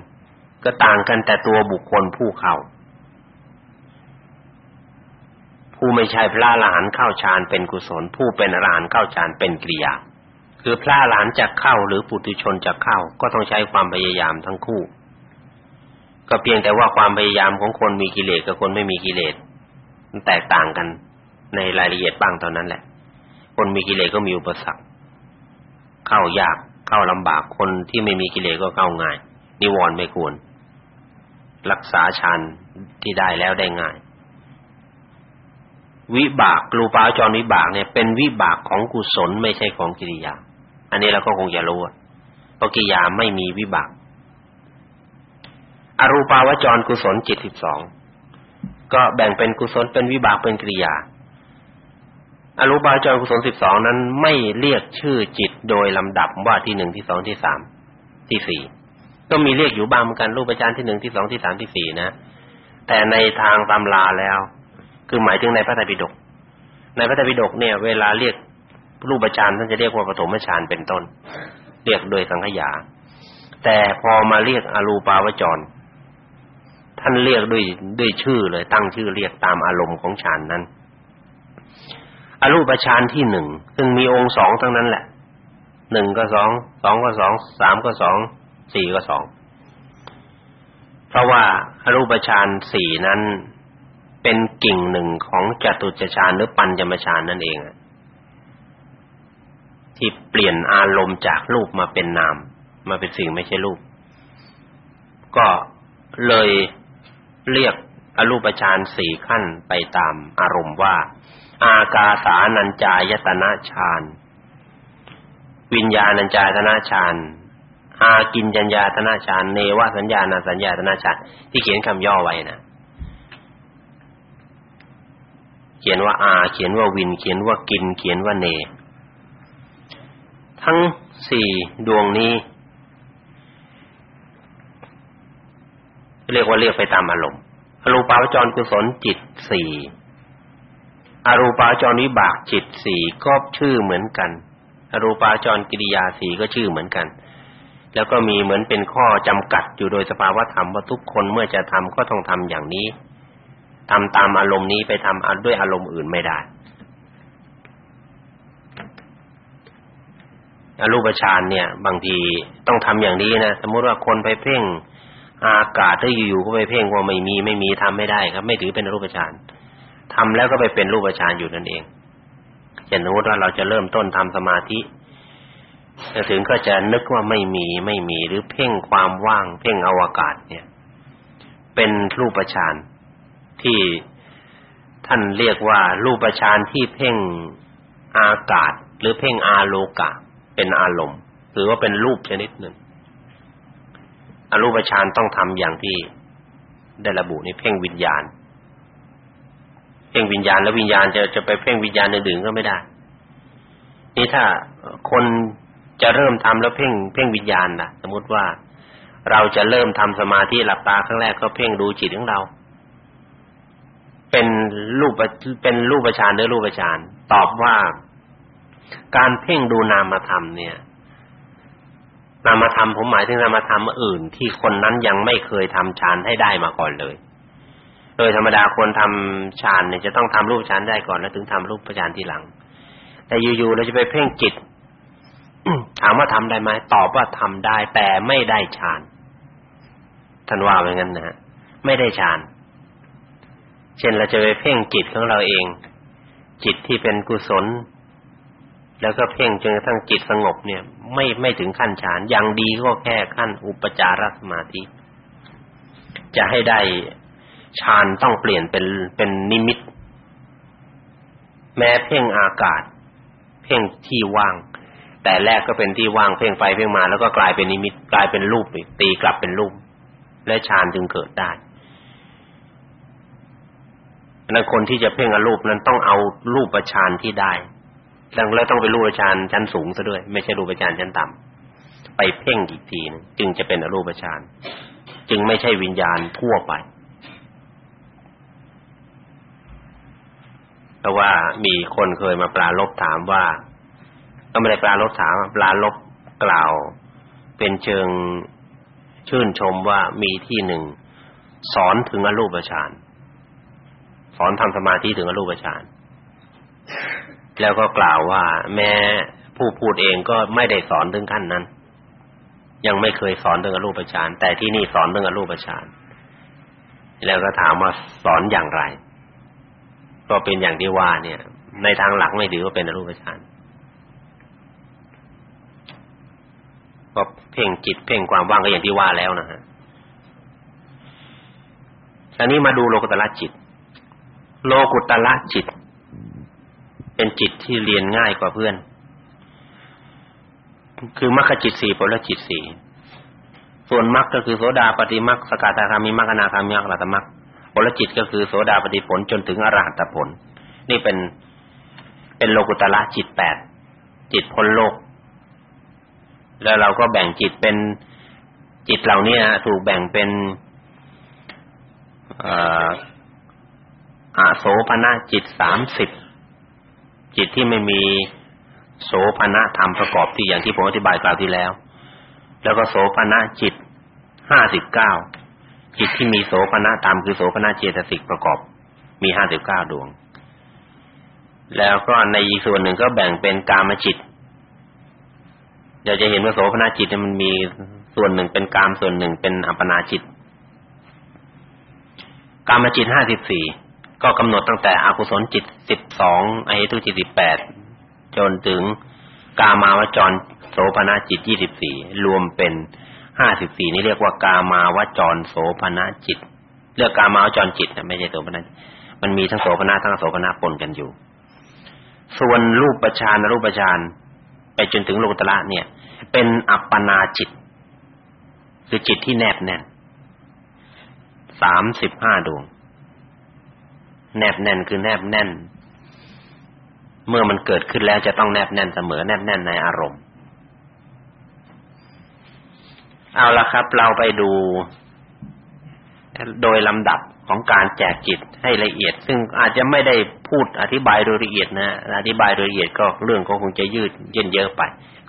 ก็ต่างกันแต่ตัวบุคคลผู้เข้า ผู้ไม่ใช่พระอรหันต์เข้าฌานเป็นกุศล ผู้เป็นอรหันต์เข้าฌานเป็นกิริยา คือพระอรหันต์จะเข้าหรือปุถุชนจะเข้า ก็ต้องใช้ความพยายามทั้งคู่ ก็เพียงแต่ว่าความพยายามของคนมีกิเลสกับคนไม่มีกิเลสมันแตกต่างกันในรายละเอียดบ้างเท่านั้นแหละ คนมีกิเลสก็มีอุปสรรคเข้ายากเข้าลำบากคนที่ไม่มีกิเลสก็เข้าง่ายนิวรณ์ไม่ควรรักษาฌานที่ได้แล้วได้ง่าย วิบากรูปาจรวิบากเนี่ยเป็นวิบากของกุศลไม่ใช่ของกิริยา อันนี้เราก็คงจะรู้เพราะกิริยาไม่มีวิบาก อรูปาวจรกุศลจิตสิบสองก็แบ่งเป็นกุศลเป็นวิบากเป็นกิริยา อรูปาวจรกุศลสิบสองนั้นไม่เรียกชื่อจิตโดยลำดับว่าที่หนึ่งที่สองที่สามที่สี่ก็มีเรียกอยู่บ้างเหมือนกันรูปฌานที่หนึ่งที่สองที่สามที่สี่นะ แต่ในทางตำราแล้ว คือหมายถึงในพระไตรปิฎกในพระไตรปิฎกเนี่ยเวลาเรียกรูปฌานท่านจะเรียกว่าปฐมฌานเป็นต้น เรียกโดยสังขยา แต่พอมาเรียกอรูปาวจร ท่านเรียกด้วยด้วยชื่อเลยตั้งชื่อเรียกตามอารมณ์ของฌานนั้น อรูปฌานที่หนึ่งซึ่งมีองค์สองทั้งนั้นแหละหนึ่งก็สองสองก็สองสามก็สองสี่ก็สองเพราะว่าอรูปฌานสี่นั้น เป็นกิ่งหนึ่งของจตุจฌานหรือปัญจมฌานนั่นเองที่เปลี่ยนอารมณ์จากรูปมาเป็นนาม มาเป็นสิ่งไม่ใช่รูป ก็เลยเรียกอรูปฌานสี่ขั้นไปตามอารมณ์ว่า อากาสานัญจายตนะฌานวิญญาณัญจายตนะฌานอากินจัญญาตนะฌานเนวสัญญาณสัญญาตนะฌานที่เขียนคำย่อไว้นะ เขียนว่าอา เขียนว่าวิน เขียนว่ากิน เขียนว่าเน ทั้งสี่ดวงนี้ เรียกว่าเรียกไปตามอารมณ์อรูปาวจรกุศลจิตสี่อรูปาวจรวิบากจิตสี่ก็ชื่อเหมือนกัน อรูปาวจรกิริยาสี่ก็ชื่อเหมือนกัน แล้วก็มีเหมือนเป็นข้อจำกัดอยู่โดยสภาวธรรมว่าทุกคนเมื่อจะทำก็ต้องทำอย่างนี้ ทำตามอารมณ์นี้ไปทำด้วยอารมณ์อื่นไม่ได้อรูปฌานเนี่ย บางทีต้องทำอย่างนี้นะสมมุติว่าคนไปเพ่งอากาศถ้าอยู่ๆก็ไปเพ่งว่าไม่มีไม่มีทำไม่ได้ครับ ไม่ถือเป็นรูปฌานทำแล้วก็ไปเป็นรูปฌานอยู่นั่นเองเช่นสมมติว่าเราจะเริ่มต้นทำสมาธิถึงก็จะนึกว่าไม่มีไม่มีหรือเพ่งความว่าง เพ่งอวกาศเนี่ย เป็นรูปฌาน ที่ท่านเรียกว่ารูปฌานที่เพ่งอากาศ หรือเพ่งอาโลกะ เป็นอารมณ์หรือว่าเป็นรูปชนิดหนึ่งอรูปฌานต้องทำอย่างที่ได้ระบุในเพ่งวิญญาณ เพ่งวิญญาณแล้ววิญญาณจะจะไปเพ่งวิญญาณอื่นๆก็ไม่ได้ นี่ถ้าคนจะเริ่มทำแล้วเพ่งเพ่งวิญญาณนะสมมุติว่าเราจะเริ่มทำสมาธิหลับตาครั้งแรกก็เพ่งดูจิตของเรา เป็นรูปเป็นรูปฌานหรือรูปฌานตอบว่าการเพ่งดูนามธรรมเนี่ย นามธรรมผมหมายถึงนามธรรมอื่น ที่คนนั้นยังไม่เคยทำฌานให้ได้มาก่อนเลย โดยธรรมดาคนทำฌานเนี่ยจะต้องทำรูปฌานได้ก่อนแล้วถึงทำรูปฌานทีหลัง แต่อยู่ๆเราจะไปเพ่งจิตถามว่าทำได้ไหมตอบว่าทำได้ แต่ไม่ได้ฌานท่านว่าไว้งั้นนะฮะไม่ได้ฌาน เช่นเราจะไปเพ่งจิตของเราเอง จิตที่เป็นกุศล แล้วก็เพ่งจนกระทั่งจิตสงบเนี่ย ไม่ไม่ถึงขั้นฌานอย่างดีก็แค่ขั้นอุปจารสมาธิ จะให้ได้ฌานต้องเปลี่ยนเป็นเป็นนิมิต แม้เพ่งอากาศ เพ่งที่ว่าง แต่แรกก็เป็นที่ว่างเพ่งไปเพ่งมาแล้วก็กลายเป็นนิมิต กลายเป็นรูปตีกลับเป็นรูปและฌานจึงเกิดได้ นั้นคนที่จะเพ่งอรูปนั้นต้องเอารูปฌานที่ได้ดังแล้วต้องเป็นรูปฌานชั้นสูงซะด้วย ไม่ใช่รูปฌานชั้นต่ำไปเพ่งอีกทีนึงจึงจะเป็นอรูปฌานจึงไม่ใช่วิญญาณทั่วไปเพราะว่ามีคนเคยมาปลาลบถามว่าก็ไม่ได้ปลาลบถามปลาลบกล่าว เป็นเชิงชื่นชมว่ามีที่หนึ่งสอนถึงอรูปฌาน อนทำสมาธิถึงอรูปฌานแล้วก็กล่าวว่าแม้ผู้พูดเองก็ไม่ได้สอนถึงขั้นนั้น ยังไม่เคยสอนเรื่องอรูปฌานแต่ที่นี่สอนเรื่องอรูปฌานแล้วก็ถามว่าสอนอย่างไร ก็เป็นอย่างที่ว่าเนี่ย ในทางหลักไม่ถือว่าเป็นอรูปฌานก็เพ่งจิตเพ่งความว่างก็อย่างที่ว่าแล้วนะฮะอันนี้มาดูโลกุตละจิต โลกุตละจิต เป็นจิตที่เรียนง่ายกว่าเพื่อน คือมรรคจิตสี่ผลจิตสี่ส่วนมรรคก็คือโสดาปฏิมรรคสกทาคามิมรรคอนาคามิมรรคอรหัตมรรคผลจิตก็คือโสดาปฏิผลจนถึงอรหัตผล นี่เป็นเป็นโลกุตละจิตแปดจิตพ้นโลก แล้วเราก็แบ่งจิตเป็นจิตเหล่านี้ถูกแบ่งเป็น อาโสภณะจิตสามสิบจิตที่ไม่มีโสภณะธรรมประกอบที่อย่างที่ผมอธิบายกล่าวที่แล้ว แล้วก็โสภณะจิตห้าสิบเก้าจิตที่มีโสภณะธรรมคือโสภณะเจตสิกประกอบ มีห้าสิบเก้าดวง แล้วก็ในอีกส่วนหนึ่งก็แบ่งเป็นกามจิตเราจะเห็นว่าโสภณจิตมันมีส่วนหนึ่งเป็นกามส่วนหนึ่งเป็นอัปปนาจิต กามจิตห้าสิบสี่ ก็กำหนดตั้งแต่อกุศลจิตสิบสองอเหตุจิตสิบแปดจนถึงกามาวจรโสภณจิตยี่สิบสี่รวมเป็นห้าสิบสี่นี่เรียกว่ากามาวจรโสภณจิตเรียกกามาวจรจิตนะไม่ใช่โสภณมันมีทั้งโสภณทั้งโสภณปนกันอยู่ ส่วนรูปประชานรูปประชานไปจนถึงโลกุตระเนี่ย เป็นอัปปนาจิต คือจิตที่แนบแน่นสามสิบห้าดวง แนบแน่นคือแนบแน่น เมื่อมันเกิดขึ้นแล้วจะต้องแนบแน่นเสมอแนบแน่นในอารมณ์ เอาละครับ เราไปดู โดยลำดับของการแจกจิตให้ละเอียด ซึ่งอาจจะไม่ได้พูดอธิบายโดยละเอียดนะอธิบายโดยละเอียดก็เรื่องก็คงจะยืดเย็นเยอะไป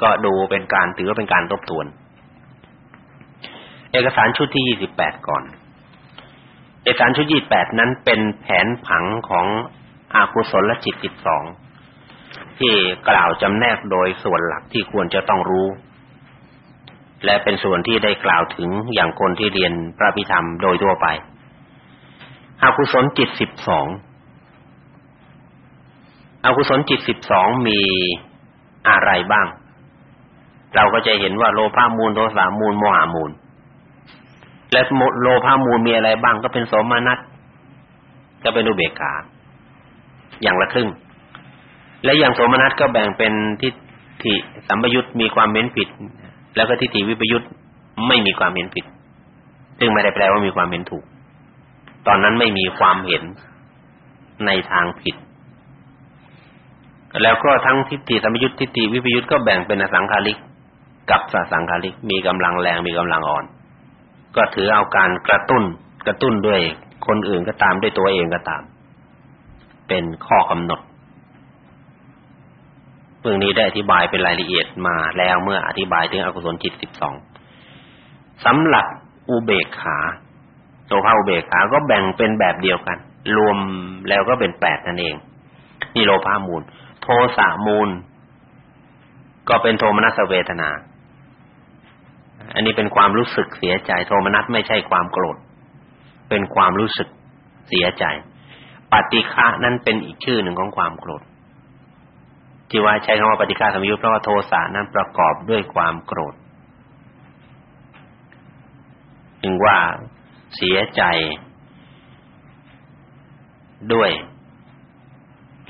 ก็ดูเป็นการถือว่าเป็นการทบทวน เอกสารชุดที่ยี่สิบแปดก่อน เอกสารชุดยี่แปดนั้นเป็นแผนผังของอากุศลจิตสิบสองที่กล่าวจำแนกโดยส่วนหลักที่ควรจะต้องรู้ และเป็นส่วนที่ได้กล่าวถึงอย่างคนที่เรียนพระพิธรรมโดยทั่วไปอากุศลจิตสิบสองอากุศลจิตสิบสองมีอะไรบ้าง เราก็จะเห็นว่าโลภะมูลโทสะมูลโมหะมูล และโลภะมูลมีอะไรบ้างก็เป็นสมนัตก็เป็นอุเบกขาอย่างละครึ่ง และอย่างสมนัตก็แบ่งเป็นทิฏฐิสัมปยุตมีความเม้นผิด แล้วก็ทิฏฐิวิปยุตไม่มีความเม้นผิด ซึ่งไม่ได้แปลว่ามีความเม้นถูก ตอนนั้นไม่มีความเห็นในทางผิด แล้วก็ทั้งทิฏฐิสัมยุทธทิฏฐิวิปยุทธก็แบ่งเป็นอสังขาริก กับสสังขาริก มีกำลังแรงมีกำลังอ่อน ก็ถือเอาการกระตุ้นกระตุ้นด้วยคนอื่นก็ตามด้วยตัวเองก็ตาม เป็นข้อกำหนดเรื่องนี้ได้อธิบายเป็นรายละเอียดมาแล้วเมื่ออธิบายถึงอกุศลจิตสิบสองสำหรับอุเบกขาโภาอุเบกขาก็แบ่งเป็นแบบเดียวกัน รวมแล้วก็เป็นแปดนั่นเองนี่โลภามูล โทสะมูล ก็เป็นโทมนัสเวทนา อันนี้เป็นความรู้สึกเสียใจ โทมนัสไม่ใช่ความโกรธ เป็นความรู้สึกเสียใจ ปฏิฆะนั้นเป็นอีกชื่อหนึ่งของความโกรธ ที่ว่าใช้คำว่าปฏิฆะสมยุทธ์เพราะว่าโทสะนั้นประกอบด้วยความโกรธถึงว่าเสียใจด้วย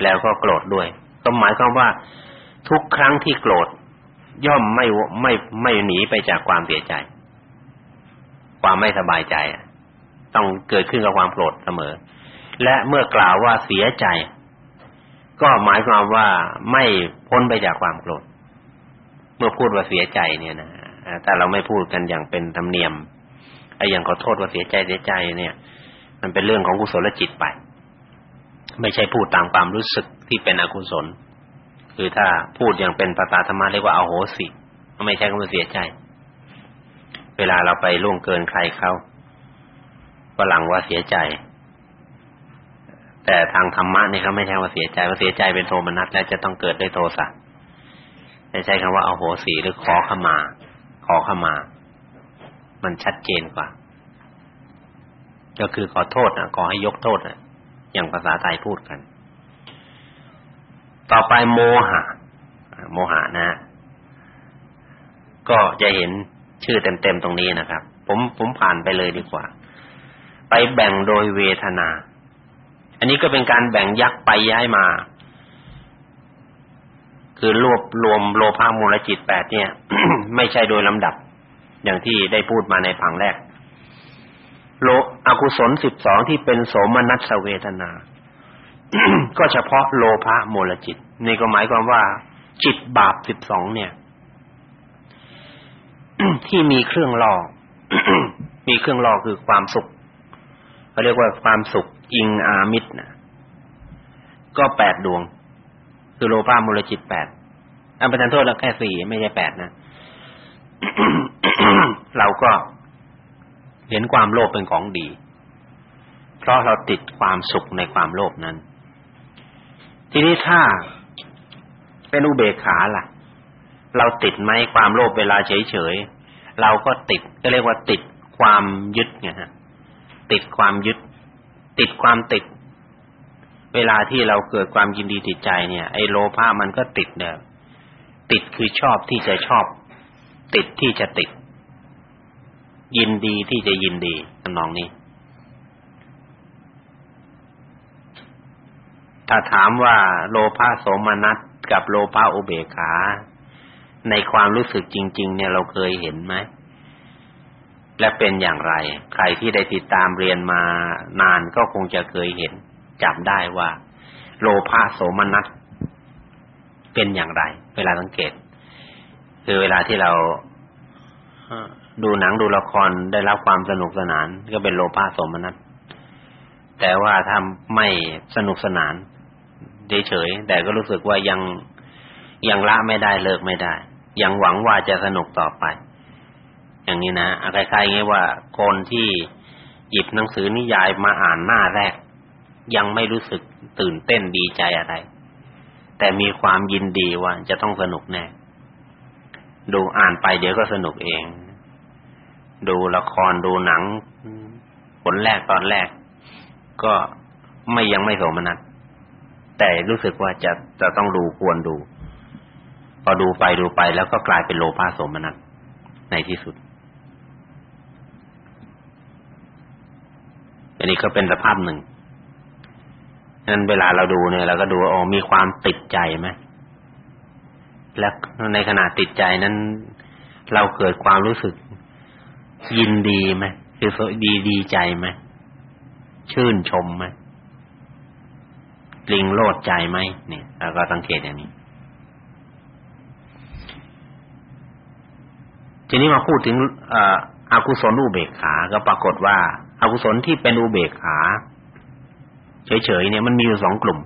แล้วก็โกรธด้วยก็หมายความว่า ทุกครั้งที่โกรธ ย่อมไม่ไม่ไม่หนีไปจากความเสียใจ ความไม่สบายใจ ต้องเกิดขึ้นกับความโกรธเสมอ และเมื่อกล่าวว่าเสียใจ ก็หมายความว่าไม่พ้นไปจากความโกรธ เมื่อพูดว่าเสียใจเนี่ยนะแต่เราไม่พูดกันอย่างเป็นธรรมเนียมไอ้อย่างขอโทษว่าเสียใจเสียใจเนี่ย มันเป็นเรื่องของกุศลจิตไป ไม่ใช่พูดตามความรู้สึกที่เป็นอกุศล คือถ้าพูดอย่างเป็นภาษาธรรมะเรียกว่าอาโหสิไม่ใช่คำว่าเสียใจ เวลาเราไปล่วงเกินใครเขาฝรั่งว่าเสียใจ แต่ทางธรรมะนี่เขาไม่ใช่ว่าเสียใจว่าเสียใจเป็นโทมนัสแล้วจะต้องเกิดด้วยโทสะไม่ใช่คำว่าอาโหสิหรือขอขมา ขอขมา มันชัดเจนกว่า ก็คือขอโทษนะขอให้ยกโทษนะอย่างภาษาไทยพูดกัน ต่อไปโมหะ โมหะนะ ก็จะเห็นชื่อเต็มๆตรงนี้นะครับ ผมผมผ่านไปเลยดีกว่า ไปแบ่งโดยเวทนา อันนี้ก็เป็นการแบ่งยักไปย้ายมา คือรวบรวมโลภะมูลจิตแปดเนี่ย ไม่ใช่โดยลำดับ อย่างที่ได้พูดมาในผังแรก โลอกุศลสิบสองที่เป็นโสมนัสเวทนา ก็เฉพาะโลภะโมลจิตนี่ก็หมายความว่า จิตบาปสิบสองเนี่ย ที่มีเครื่องล่อมีเครื่องล่อคือความสุขเขาเรียกว่าความสุขอิงอามิตรนะก็แปดดวง คือโลภะโมลจิตแปดอันประทานโทษแล้วแค่สี่ไม่ใช่แปดนะเราก็เห็นความโลภเป็นของดี เพราะเราติดความสุขในความโลภนั้น ทีนี้ถ้าเป็นอุเบกขาล่ะ เราติดไหมความโลภเวลาเฉยๆเราก็ติดก็เรียกว่าติดความยึดไงฮะติดความยึด ติดความติด เวลาที่เราเกิดความยินดีติดใจเนี่ย ไอ้โลภะมันก็ติดเนี่ยติดคือชอบที่จะชอบ ติดที่จะติด ยินดีที่จะยินดีทำนองนี้ ถ้าถามว่าโลภะโสมนัสกับโลภะอุเบกขา ในความรู้สึกจริง ๆ เนี่ยเราเคยเห็นไหมและเป็นอย่างไร ใครที่ได้ติดตามเรียนมานานก็คงจะเคยเห็นจำได้ว่า โลภะโสมนัสเป็นอย่างไร เวลาสังเกต คือเวลาที่เราดูหนังดูละครได้รับความสนุกสนาน ก็เป็นโลภะโสมนัสแต่ว่าถ้าไม่สนุกสนาน เฉยๆแต่ก็รู้สึกว่ายังยังละไม่ได้เลิกไม่ได้ ยังหวังว่าจะสนุกต่อไป อย่างนี้นะคล้ายๆงี้ว่าคนที่หยิบหนังสือนิยายมาอ่านหน้าแรก ยังไม่รู้สึกตื่นเต้นดีใจอะไร แต่มีความยินดีว่าจะต้องสนุกแน่ดูอ่านไปเดี๋ยวก็สนุกเอง ดูละครดูหนังผลแรกตอนแรก ก็ไม่ยังไม่โสมนัส แต่รู้สึกว่าจะจะต้องดูควรดู พอดูไปดูไปแล้วก็กลายเป็นโลภะสมนัสในที่สุด อันนี้ก็เป็นสภาพหนึ่งนั้นเวลาเราดูเนี่ยเราก็ดูอ๋อมีความติดใจไหมและในขณะติดใจนั้น เราเกิดความรู้สึกยินดีไหมคือดีดีใจไหมชื่นชมไหม ลิงโลดใจไหมเนี่ยเราก็สังเกตอย่างนี้ ทีนี้มาพูดถึงอากุศลอุเบกขา ก็ปรากฏว่าอากุศลที่เป็นอุเบกขาเฉยๆเนี่ยมันมีอยู่สองกลุ่ม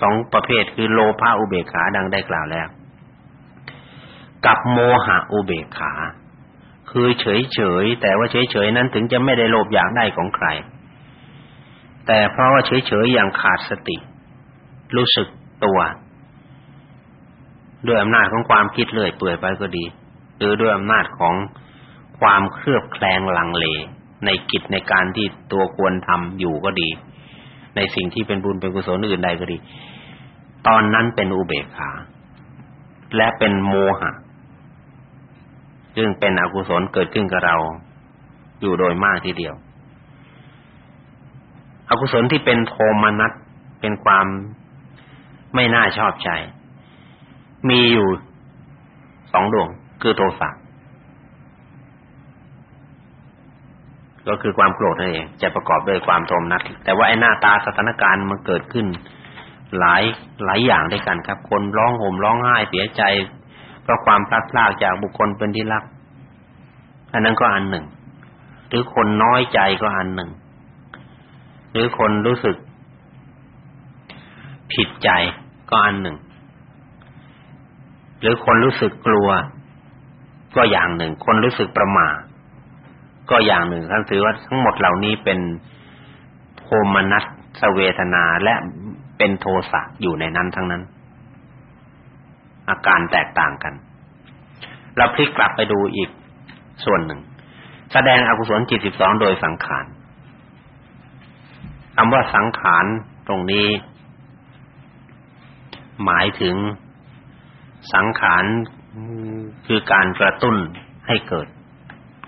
สองประเภทคือโลภะอุเบกขาดังได้กล่าวแล้ว กับโมหะอุเบกขา คือเฉยๆแต่ว่าเฉยๆนั้นถึงจะไม่ได้โลภอยากได้ของใคร แต่เพราะว่าเฉยๆอย่างขาดสติ รู้สึกตัวด้วยอำนาจของความคิดเลื่อยเปื่อยไปก็ดี หรือด้วยอำนาจของความเครือบแคลงลังเล ในกิจในการที่ตัวควรทำอยู่ก็ดี ในสิ่งที่เป็นบุญเป็นกุศลอื่นใดก็ดี ตอนนั้นเป็นอุเบกขา และเป็นโมหะซึ่งเป็นอกุศลเกิดขึ้นกับเรา อยู่โดยมากทีเดียว อกุศลที่เป็นโทมนัสเป็นความไม่น่าชอบใจ มีอยู่สองดวง คือโทสะก็คือความโกรธนั่นเอง จะประกอบด้วยความโทมนัสแต่ว่าไอ้หน้าตาสถานการณ์มันเกิดขึ้น หลายหลายอย่างด้วยกันครับ คนร้องห่มร้องไห้เสียใจ เพราะความพลาดพลาดจากบุคคลเป็นที่รัก อันนั้นก็อันหนึ่ง หรือคนน้อยใจก็อันหนึ่ง หรือคนรู้สึก ผิดใจก็อันหนึ่ง หรือคนรู้สึกกลัว ก็อย่างหนึ่ง คนรู้สึกประมาก็อย่างหนึ่งท่านถือว่าทั้งหมดเหล่านี้เป็นโทมนัสเวทนาและเป็นโทสะอยู่ในนั้นทั้งนั้น อาการแตกต่างกัน เราพลิกกลับไปดูอีกส่วนหนึ่ง แสดงอกุศลจิตสิบสองโดยสังขาร คำว่าสังขารตรงนี้ หมายถึงสังขารคือการกระตุ้นให้เกิด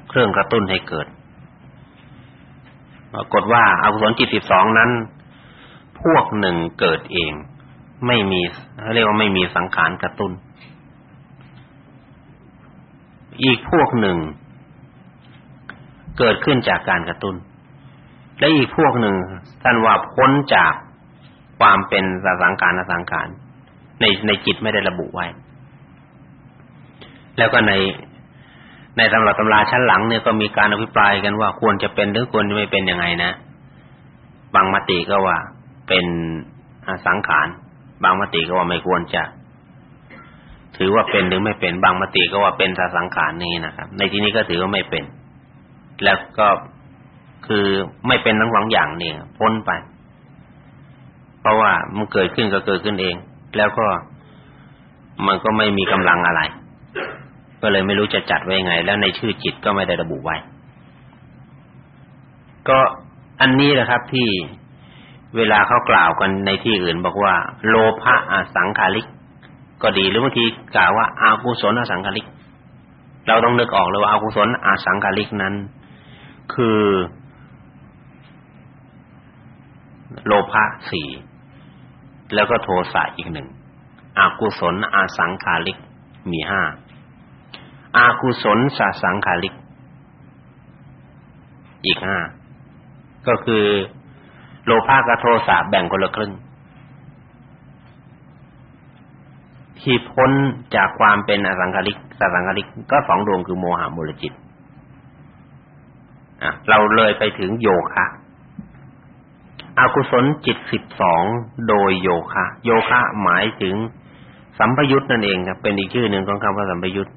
เครื่องกระตุ้นให้เกิดปรากฏว่าอากุศลจิตสิบสองนั้น พวกหนึ่งเกิดเอง ไม่มีเรียกว่าไม่มีสังขารกระตุ้น อีกพวกหนึ่ง เกิดขึ้นจากการกระตุ้น และอีกพวกหนึ่งท่านว่าพ้นจากความเป็นสสังขารอสังขาร ในในจิตไม่ได้ระบุไว้ แล้วก็ในในตำราตำราชั้นหลังเนี่ยก็มีการอภิปรายกันว่าควรจะเป็นหรือควรจะไม่เป็นยังไงนะ บางมติก็ว่าเป็นสังขาร บางมติก็ว่าไม่ควรจะ ถือว่าเป็นหรือไม่เป็น บางมติก็ว่าเป็นสังขารนี้นะครับ ในที่นี้ก็ถือว่าไม่เป็น แล้วก็ คือไม่เป็นทั้งสองอย่างนี่พ้นไป เพราะว่ามันเกิดขึ้นก็เกิดขึ้นเอง แล้วก็มันก็ไม่มีกำลังอะไร ก็เลยไม่รู้จะจัดไว้ยังไง แล้วในชื่อจิตก็ไม่ได้ระบุไว้ ก็อันนี้แหละครับที่เวลาเขากล่าวกันในที่อื่นบอกว่า โลภะอสังขาริก ก็ดีหรือบางทีกล่าวว่าอากุศลอสังขาริก เราต้องนึกออกเลยว่าอากุศลอสังขาริกนั้น คือ โลภะสี่แล้วก็โทสะอีกหนึ่งอากุศลอาสังขาริกมีห้าอากุศลสสังขาริก อีกห้าก็คือ โลภะกับโทสะแบ่งคนละครึ่งที่พ้นจากความเป็นอสังขาริกสสังขาริกก็สองดวงคือโมหะมูลจิตอะเราเลยไปถึงโยคะ อกุศลจิตสิบสองโดยโยคะ โยคะหมายถึงสัมปยุตนั่นเองครับเป็นอีกชื่อหนึ่งของคำว่าสัมปยุต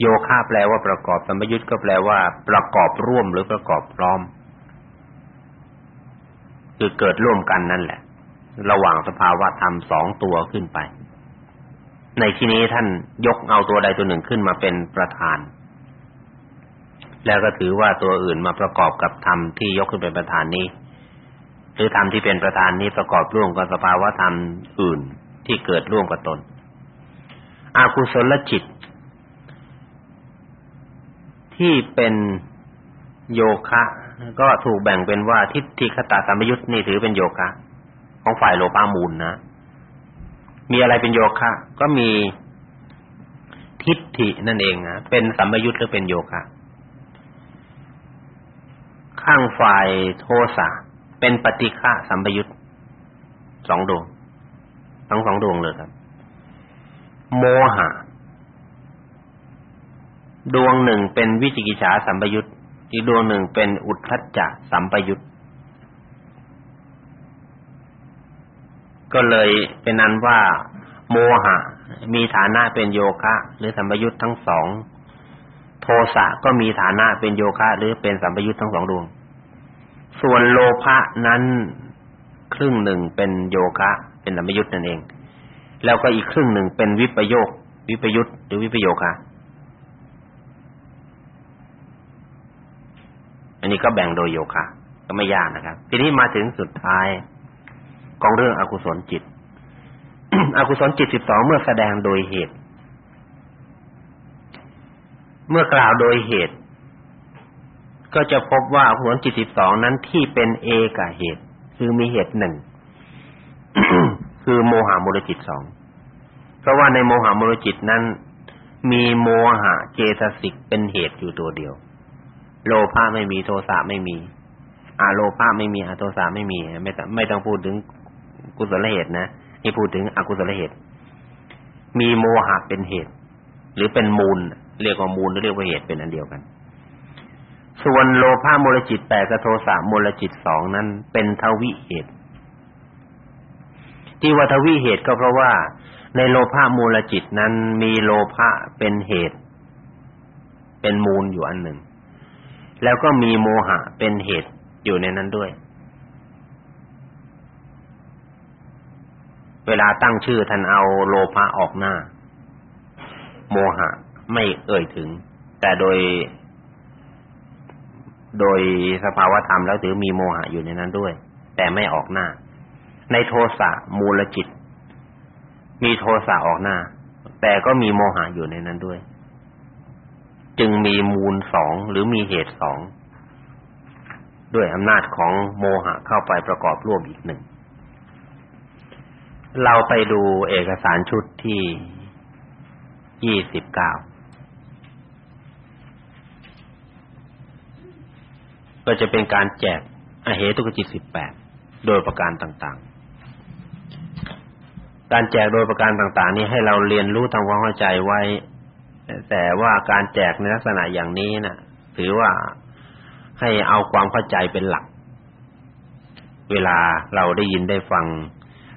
โยคะแปลว่าประกอบสัมปยุตก็แปลว่า ประกอบร่วมหรือประกอบพร้อม คือเกิดร่วมกันนั่นแหละ ระหว่างสภาวะธรรมสองตัวขึ้นไป ในที่นี้ท่านยกเอาตัวใดตัวหนึ่งขึ้นมาเป็นประธาน แล้วก็ถือว่าตัวอื่นมาประกอบกับธรรมที่ยกขึ้นเป็นประธานนี้ รือธรรมที่เป็นประธานนี้ประกอบร่วมกับสภาวะธรรมอื่นที่เกิดร่วมกับตน อากุศลจิต ที่เป็นโยคะ ก็ถูกแบ่งเป็นว่าทิฏฐิคตาสัมยุตนี่ถือเป็นโยคะ ของฝ่ายโลภามูลนะ มีอะไรเป็นโยคะ ก็มีทิฏฐินั่นเองนะเป็นสัมยุตหรือเป็นโยคะ ข้างฝ่ายโทสะ เป็นปฏิฆะสัมปยุตสองดวงทั้งสองดวงเลยครับ โมหะ ดวงหนึ่งเป็นวิจิกิจฉาสัมปยุตอีกดวงหนึ่งเป็นอุทธัจจะสัมปยุตก็เลยเป็นนั้นว่า โมหะ มีฐานะเป็นโยคะ หรือสัมปยุตทั้งสอง โทสะก็มีฐานะเป็นโยคะ หรือเป็นสัมปยุตทั้งสองดวง ส่วนโลภะนั้นครึ่งหนึ่งเป็นโยคะ เป็นสัมยุตนั่นเอง แล้วก็อีกครึ่งหนึ่งเป็นวิปโยค วิปยุตหรือวิปโยคะอันนี้ก็แบ่งโดยโยคะก็ไม่ยากนะครับ ทีนี้มาถึงสุดท้ายของเรื่องอกุศลจิต อกุศลจิตสิบสองเมื่อแสดงโดยเหตุ เมื่อกล่าวโดยเหตุ ก็จะพบว่าผลจิตสิบสองนั้นที่เป็นเอกเหตุ คือมีเหตุหนึ่งคือโมหะมูลจิตสองเพราะว่าในโมหะมูลจิตนั้น มีโมหะเจตสิกเป็นเหตุอยู่ตัวเดียว โลภะไม่มีโทสะไม่มีอาโลภะไม่มีอาโทสะไม่มี ไม่ต้องไม่ต้องพูดถึงกุศลเหตุนะนี่พูดถึงอกุศลเหตุ มีโมหะเป็นเหตุ หรือเป็นมูล เรียกว่ามูลหรือเรียกว่าเหตุเป็นอันเดียวกัน ส่วนโลภะมูลจิตแปดกับโทสะมูลจิตสองนั้น เป็นทวิเหตุ ที่ว่าทวิเหตุก็เพราะว่า ในโลภะมูลจิตนั้นมีโลภะเป็นเหตุ เป็นมูลอยู่อันหนึ่ง แล้วก็มีโมหะเป็นเหตุอยู่ในนั้นด้วย เวลาตั้งชื่อท่านเอาโลภะออกหน้า โมหะไม่เอ่ยถึง แต่โดย โดยสภาวธรรมแล้วถือมีโมหะอยู่ในนั้นด้วย แต่ไม่ออกหน้า ในโทสะมูลจิต มีโทสะออกหน้า แต่ก็มีโมหะอยู่ในนั้นด้วย จึงมีมูลสองหรือมีเหตุสองด้วยอำนาจของโมหะเข้าไปประกอบร่วมอีกหนึ่ง เราไปดูเอกสารชุดที่ยี่สิบเก้า ก็จะเป็นการแจกอเหตุกจิตสิบแปดโดยประการต่างๆ การแจกโดยประการต่าง ๆ นี้ให้เราเรียนรู้ทำความเข้าใจไว้ แต่ว่าการแจกในลักษณะอย่างนี้นะถือว่าให้เอาความเข้าใจเป็นหลัก เวลาเราได้ยินได้ฟัง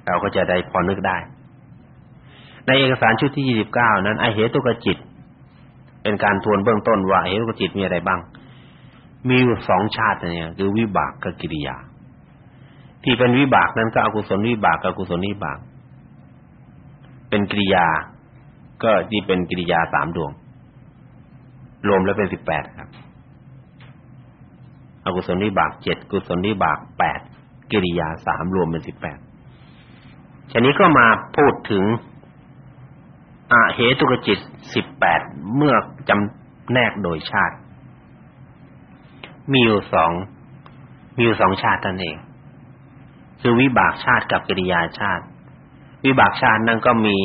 เราก็จะได้พอนึกได้ ในเอกสารชุดที่29นั้นไอเหตุกจิต เป็นการทวนเบื้องต้นว่าเหตุกจิตมีอะไรบ้าง มีอยู่สองชาติเนี่ยคือวิบากกับกิริยา ที่เป็นวิบากนั้นก็อกุศลวิบากกับกุศลวิบาก เป็นกิริยา ก็ที่เป็นกิริยาสามดวง รวมแล้วเป็นสิบแปดครับ อกุศลวิบากเจ็ดกุศลวิบากแปดกิริยาสามรวมเป็นสิบแปดทีนี้ก็มาพูดถึงอาเหตุกจิตสิบแปดเมื่อจำแนกโดยชาติ มีอยู่สองมีอยู่สองชาตินั่นเอง คือวิบากชาติกับกิริยาชาติ วิบากชาตินั่นก็มี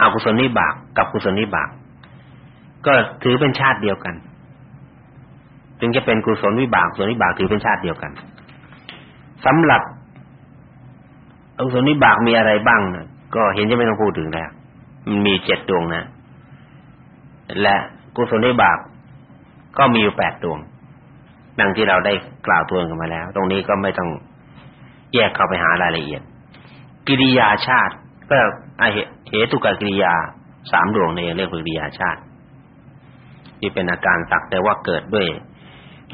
อกุศลวิบากกับกุศลวิบาก ก็ถือเป็นชาติเดียวกันถึงจะเป็นกุศลวิบากกุศลวิบากถือเป็นชาติเดียวกันสำหรับอกุศลวิบากมีอะไรบ้างนะก็เห็นจะไม่ต้องพูดถึงแล้วมันมีเจ็ดดวงนะ และกุศลวิบาก ก็มีอยู่แปดดวงดังที่เราได้กล่าวทวนกันมาแล้ว ตรงนี้ก็ไม่ต้องแยกเข้าไปหารายละเอียด กิริยาชาติ ก็อเหตุกกิริยาสามดวงนี่เรียกว่ากิริยาชาติ ที่เป็นอาการสักแต่ว่าเกิดด้วย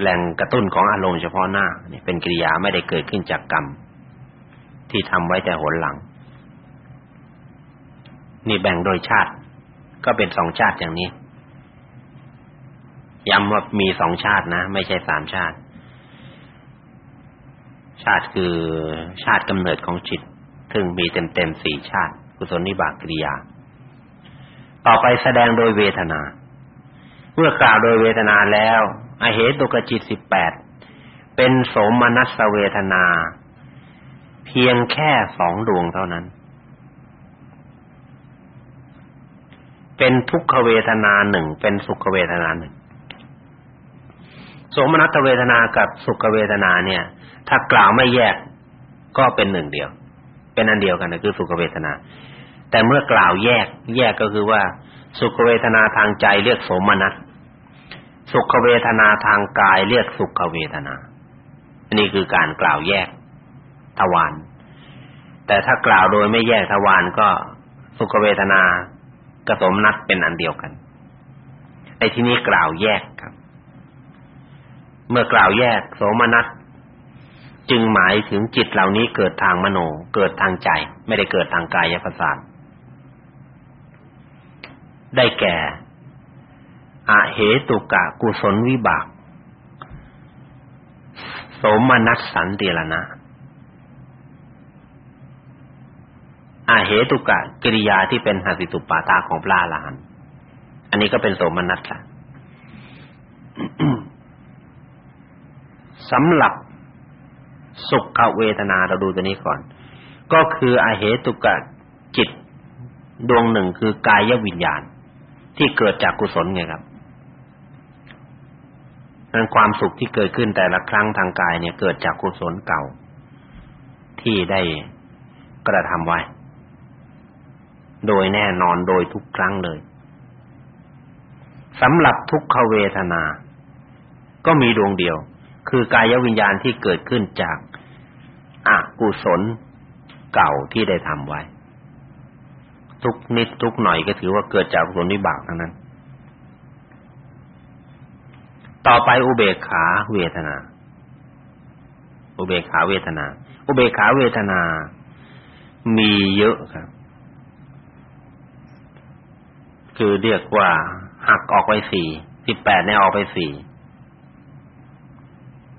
แหล่งกระตุ้นของอารมณ์เฉพาะหน้านี่เป็นกิริยาไม่ได้เกิดขึ้นจากกรรม ที่ทำไว้แต่หนหลัง นี่แบ่งโดยชาติ ก็เป็นสองชาติอย่างนี้ ย้ำว่ามีสองชาตินะ ไม่ใช่สามชาติ ชาติคือชาติกำเนิดของจิตถึงมีเต็มๆสี่ชาติ กุศลนิบากกิริยา ต่อไปแสดงโดยเวทนา เมื่อกล่าวโดยเวทนาแล้วอเหตุกจิตสิบแปดเป็นโสมนัสเวทนา เพียงแค่สองดวงเท่านั้น เป็นทุกขเวทนาหนึ่งเป็นสุขเวทนาหนึ่ง มนัสเวทนากับสุขเวทนาเนี่ย ถ้ากล่าวไม่แยกก็เป็นหนึ่งเดียว เป็นอันเดียวกันนะคือสุขเวทนา แต่เมื่อกล่าวแยก แยกก็คือว่า สุขเวทนาทางใจเรียกโสมนัสสุขเวทนาทางกายเรียกสุขเวทนา อันนี้คือการกล่าวแยกทวารแต่ถ้ากล่าวโดยไม่แยกทวารก็สุขเวทนากสมนัตเป็นอันเดียวกันไอ้ที่นี้กล่าวแยกครับ เมื่อกล่าวแยกโสมนัสจึงหมายถึงจิตเหล่านี้เกิดทางมโน เกิดทางใจ ไม่ได้เกิดทางกายประสาทได้แก่อเหตุกะกุศลวิบาก โสมนัสสันติลนะอเหตุกะกิริยาที่เป็นหสิตุปาตาของพระอรหันต์อันนี้ก็เป็นโสมนัสละ สำหรับสุขเวทนาเราดูตัวนี้ก่อน ก็คืออาเหตุกะจิตดวงหนึ่งคือกายวิญญาณ ที่เกิดจากกุศลไงครับนั้นความสุขที่เกิดขึ้นแต่ละครั้งทางกายเนี่ยเกิดจากกุศลเก่า ที่ได้กระทำไว้ โดยแน่นอนโดยทุกครั้งเลยสำหรับทุกขเวทนา ก็มีดวงเดียว คือกายวิญญาณที่เกิดขึ้นจากอกุศลเก่าที่ได้ทำไว้ ทุกนิดทุกหน่อยก็ถือว่าเกิดจากกุศลวิบากทั้งนั้น ต่อไปอุเบกขาเวทนา อุเบกขาเวทนา อุเบกขาเวทนา มีเยอะครับ คือเรียกว่าหักออกไปสี่สิบแปดเนี่ยออกไปสี่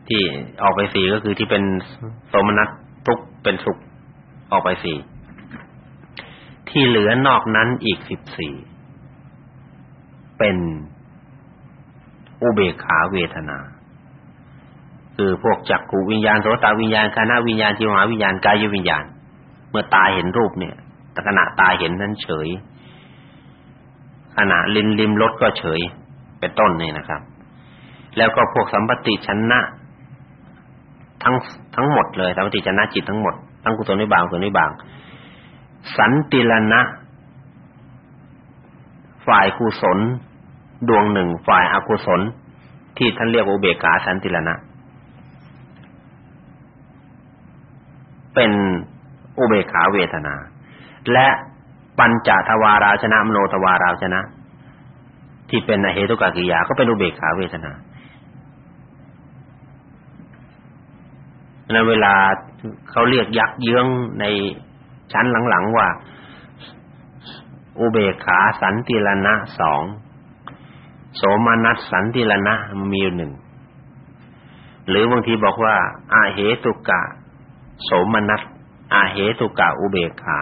ที่ออกไปสี่ก็คือที่เป็นโสมนัสทุกเป็นสุขออกไปสี่ที่เหลือนอกนั้นอีกสิบสี่เป็นอุเบกขาเวทนา คือพวกจักขูวิญญาณโสตวิญญาณคานาวิญญาณจิวหาวิญญาณกายวิญญาณ เมื่อตาเห็นรูปเนี่ยตขณะตาเห็นนั้นเฉยขณะลิ้นลิ้มรสก็เฉย เป็นต้นนี่นะครับ แล้วก็พวกสัมปติชนะ ทั้งทั้งหมดเลยสัมปติชนะจิตทั้งหมดทั้งกุศลนิบาตกุศลนิบาตสันติลนะ ฝ่ายกุศล ดวงหนึ่งฝ่ายอกุศล ที่ท่านเรียกว่าอุเบกขาสันติรณะเป็นอุเบกขาเวทนา และปัญจทวาราชนะมโนทวาราชนะ ที่เป็นอเหตุกกิยาก็เป็นอุเบกขาเวทนา ในเวลาเขาเรียกยักเยื้องในชั้นหลังๆว่า อุเบกขาสันติรณะสองโสมนัสสันติรณะมีอยู่หนึ่งหรือบางทีบอกว่า อาเหตุกะ โสมนัสอาเหตุกะอุเบกขา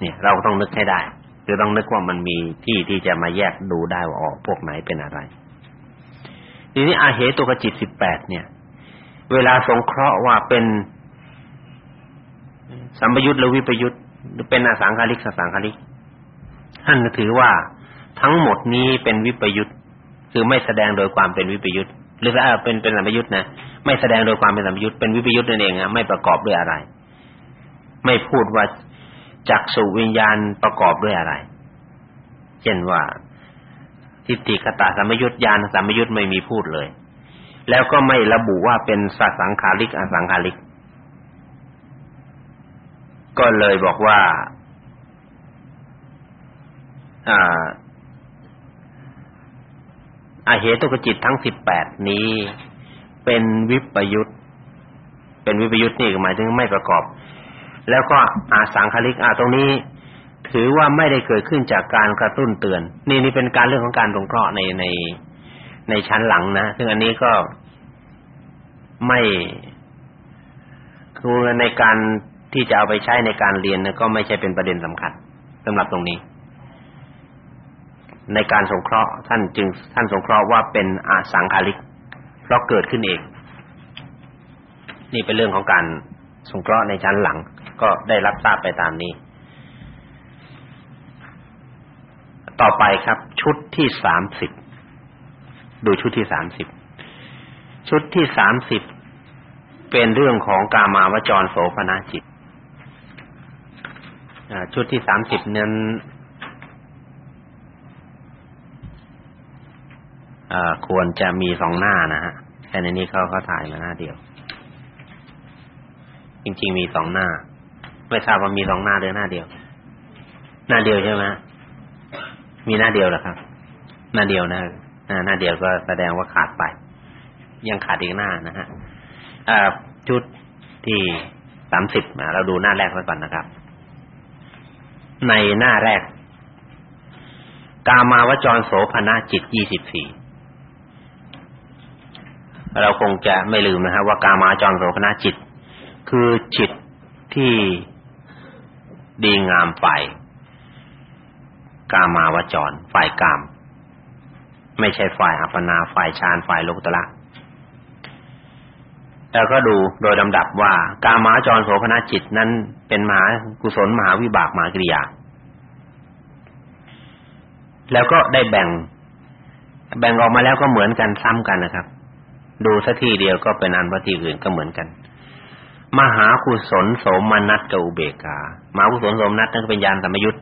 เนี่ย เราต้องนึกให้ได้คือต้องนึกว่ามันมีที่ที่จะมาแยกดูได้ว่าออกพวกไหนเป็นอะไรทีนี้อาเหตุกจิตสิบแปดเนี่ย เวลาสงเคราะห์ว่าเป็นสัมปยุตหรือวิปยุตหรือเป็นอสังคาริกสังคาริกท่านถือว่าทั้งหมดนี้เป็นวิปยุตคือไม่แสดงโดยความเป็นวิปยุตหรือว่าเป็นเป็นสัมปยุตนะไม่แสดงโดยความเป็นสัมปยุตเป็นวิปยุตนั่นเองอะไม่ประกอบด้วยอะไร ไม่พูดว่าจักสุวิญญาณประกอบด้วยอะไร เช่นว่าทิฏฐิคตาสัมยุตญาณสัมยุตไม่มีพูดเลย แล้วก็ไม่ระบุว่าเป็นสัตสังขาริกอสังขาริก ก็เลยบอกว่าอ่าอาเหตุกจิตทั้งสิบแปดนี้ เป็นวิปยุตเป็นวิปยุตนี่หมายถึงไม่ประกอบ แล้วก็อาสังคลิกอาตรงนี้ ถือว่าไม่ได้เกิดขึ้นจากการกระตุ้นเตือน นี่นี่เป็นการเรื่องของการตรงเคราะห์ในใน ในชั้นหลังนะซึ่งอันนี้ก็ไม่คือในการที่จะเอาไปใช้ในการเรียนนะก็ไม่ใช่เป็นประเด็นสำคัญสำหรับตรงนี้ ในการสงเคราะห์ท่านจึงท่านสงเคราะห์ว่าเป็นอาสังคาริกเพราะเกิดขึ้นเอง นี่เป็นเรื่องของการสงเคราะห์ในชั้นหลัง ก็ได้รับทราบไปตามนี้ ต่อไปครับ ชุดที่สามสิบ ดูชุดที่สามสิบชุดที่สามสิบเป็นเรื่องของกามาวจรโสภณจิตชุดที่สามสิบนั้นควรจะมีสองหน้านะฮะแต่ในนี้เขาเขาถ่ายมาหน้าเดียว จริงๆมีสองหน้า ไม่ทราบว่ามีสองหน้าหรือหน้าเดียว หน้าเดียวใช่ไหมมีหน้าเดียวเหรอครับ หน้าเดียวนะ หน้าเดียวก็แสดงว่าขาดไป ยังขาดอีกหน้านะฮะชุดที่สามสิบเราดูหน้าแรกไว้ก่อนนะครับ ในหน้าแรก กามาวจรโสภณจิตยี่สิบสี่เราคงจะไม่ลืมนะฮะว่ากามาจรโสภณจิต คือจิตที่ดีงามฝ่ายกามาวจรฝ่ายกาม ไม่ใช่ฝ่ายอัปปนาฝ่ายฌานฝ่ายโลกุตละแล้วก็ดูโดยลำดับว่ากามาจรโสภณจิตนั้นเป็นมหากุศลมหาวิบากมหากิริยา แล้วก็ได้แบ่ง แบ่งออกมาแล้วก็เหมือนกันซ้ำกันนะครับ ดูสักทีเดียวก็เป็นอันว่าที่อื่นก็เหมือนกัน มหากุศลโสมนัตกับอุเบกขามหากุศลโสมนัตนั่นก็เป็นญาณธรรมยุทธ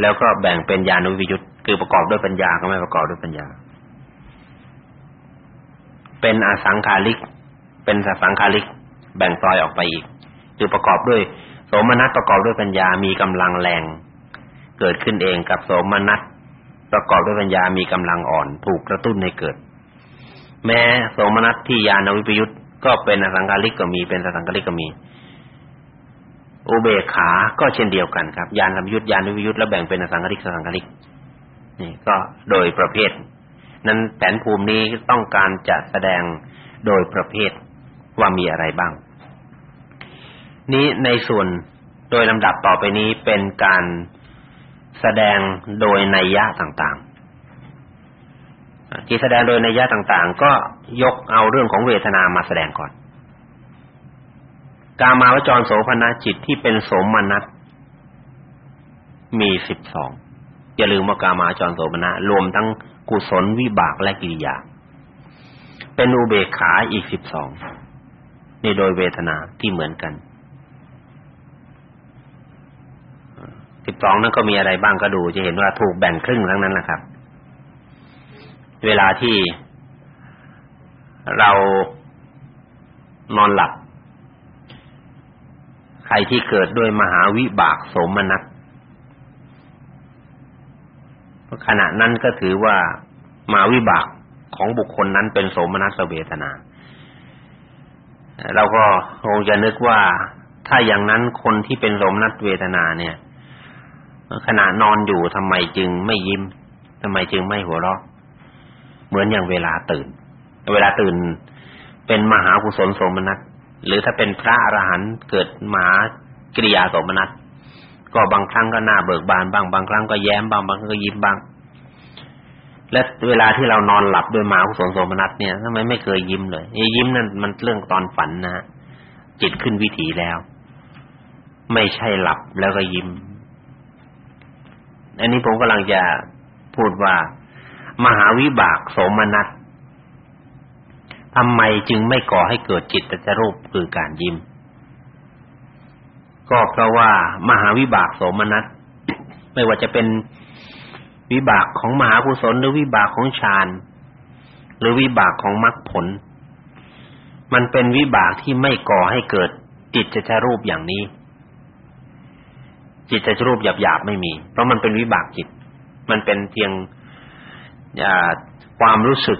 แล้วก็แบ่งเป็นญาณวิยุทธคือประกอบด้วยปัญญาก็ไม่ประกอบด้วยปัญญา เป็นอสังขาริก เป็นสสังขาริก แบ่งซอยออกไปอีก คือประกอบด้วย โสมนัสประกอบด้วยปัญญามีกำลังแรง เกิดขึ้นเองกับโสมนัสประกอบด้วยปัญญามีกำลังอ่อน ถูกกระตุ้นให้เกิด แม้โสมนัสที่ญาณวิปยุตก็เป็นอสังขาริกก็มีเป็นสังขาริกก็มี อุเบกขา ก็เช่นเดียวกันครับญาณวิปยุตญาณวิยุตแล้วแบ่งเป็นอสังขาริกสังขาริกนี่ก็โดยประเภท นั้นแผนภูมินี้ต้องการจะแสดงโดยประเภทว่ามีอะไรบ้าง นี้ในส่วนโดยลำดับต่อไปนี้เป็นการแสดงโดยนัยยะต่างๆ ที่แสดงโดยนัยยะต่างๆ ก็ยกเอาเรื่องของเวทนามาแสดงก่อน กามาวจรโสภณจิตที่เป็นสมนัตมีสิบสองอย่าลืมว่ากามาจรโสภณรวมทั้งกุศลวิบากและกิริยา เป็นอุเบกขาอีกสิบสองนี่โดยเวทนาที่เหมือนกันสิบ32นั้นก็มีอะไรบ้างก็ดูจะเห็นว่าถูกแบ่งครึ่งทั้งนั้นแหละครับ เวลาที่เรานอนหลับ ใครที่เกิดด้วยมหาวิบากสมนัสขณะนั้นก็ถือว่ามาวิบากของบุคคลนั้นเป็นโสมนัสเวทนา เราก็คงจะนึกว่าถ้าอย่างนั้นคนที่เป็นโสมนัสเวทนาเนี่ยขณะนอนอยู่ทำไมจึงไม่ยิ้มทำไมจึงไม่หัวเราะเหมือนอย่างเวลาตื่น เวลาตื่นเป็นมหากุศลโสมนัส หรือถ้าเป็นพระอรหันต์เกิดมหากิริยาโสมนัสก็บางครั้งก็หน้าเบิกบานบ้างบางครั้งก็แย้มบ้างบางครั้งก็ยิ้มบ้าง และเวลาที่เรานอนหลับด้วยมหากุศลโสมนัสเนี่ยทำไมไม่เคยยิ้มเลยยิ้มนั่นมันเรื่องตอนฝันนะฮะจิตขึ้นวิถีแล้ว ไม่ใช่หลับแล้วก็ยิ้ม อันนี้ผมกำลังจะพูดว่า มหาวิบากโสมนัส ทำไมจึงไม่ก่อให้เกิดจิตตจรูปคือการยิ้ม ก็เพราะว่ามหาวิบากโสมนัสไม่ว่าจะเป็นวิบากของมหากุศลหรือวิบากของฌานหรือวิบากของมรรคผล มันเป็นวิบากที่ไม่ก่อให้เกิดจิตจรูปอย่างนี้ จิตจรูปหยาบๆไม่มี เพราะมันเป็นวิบากจิต มันเป็นเพียงความรู้สึก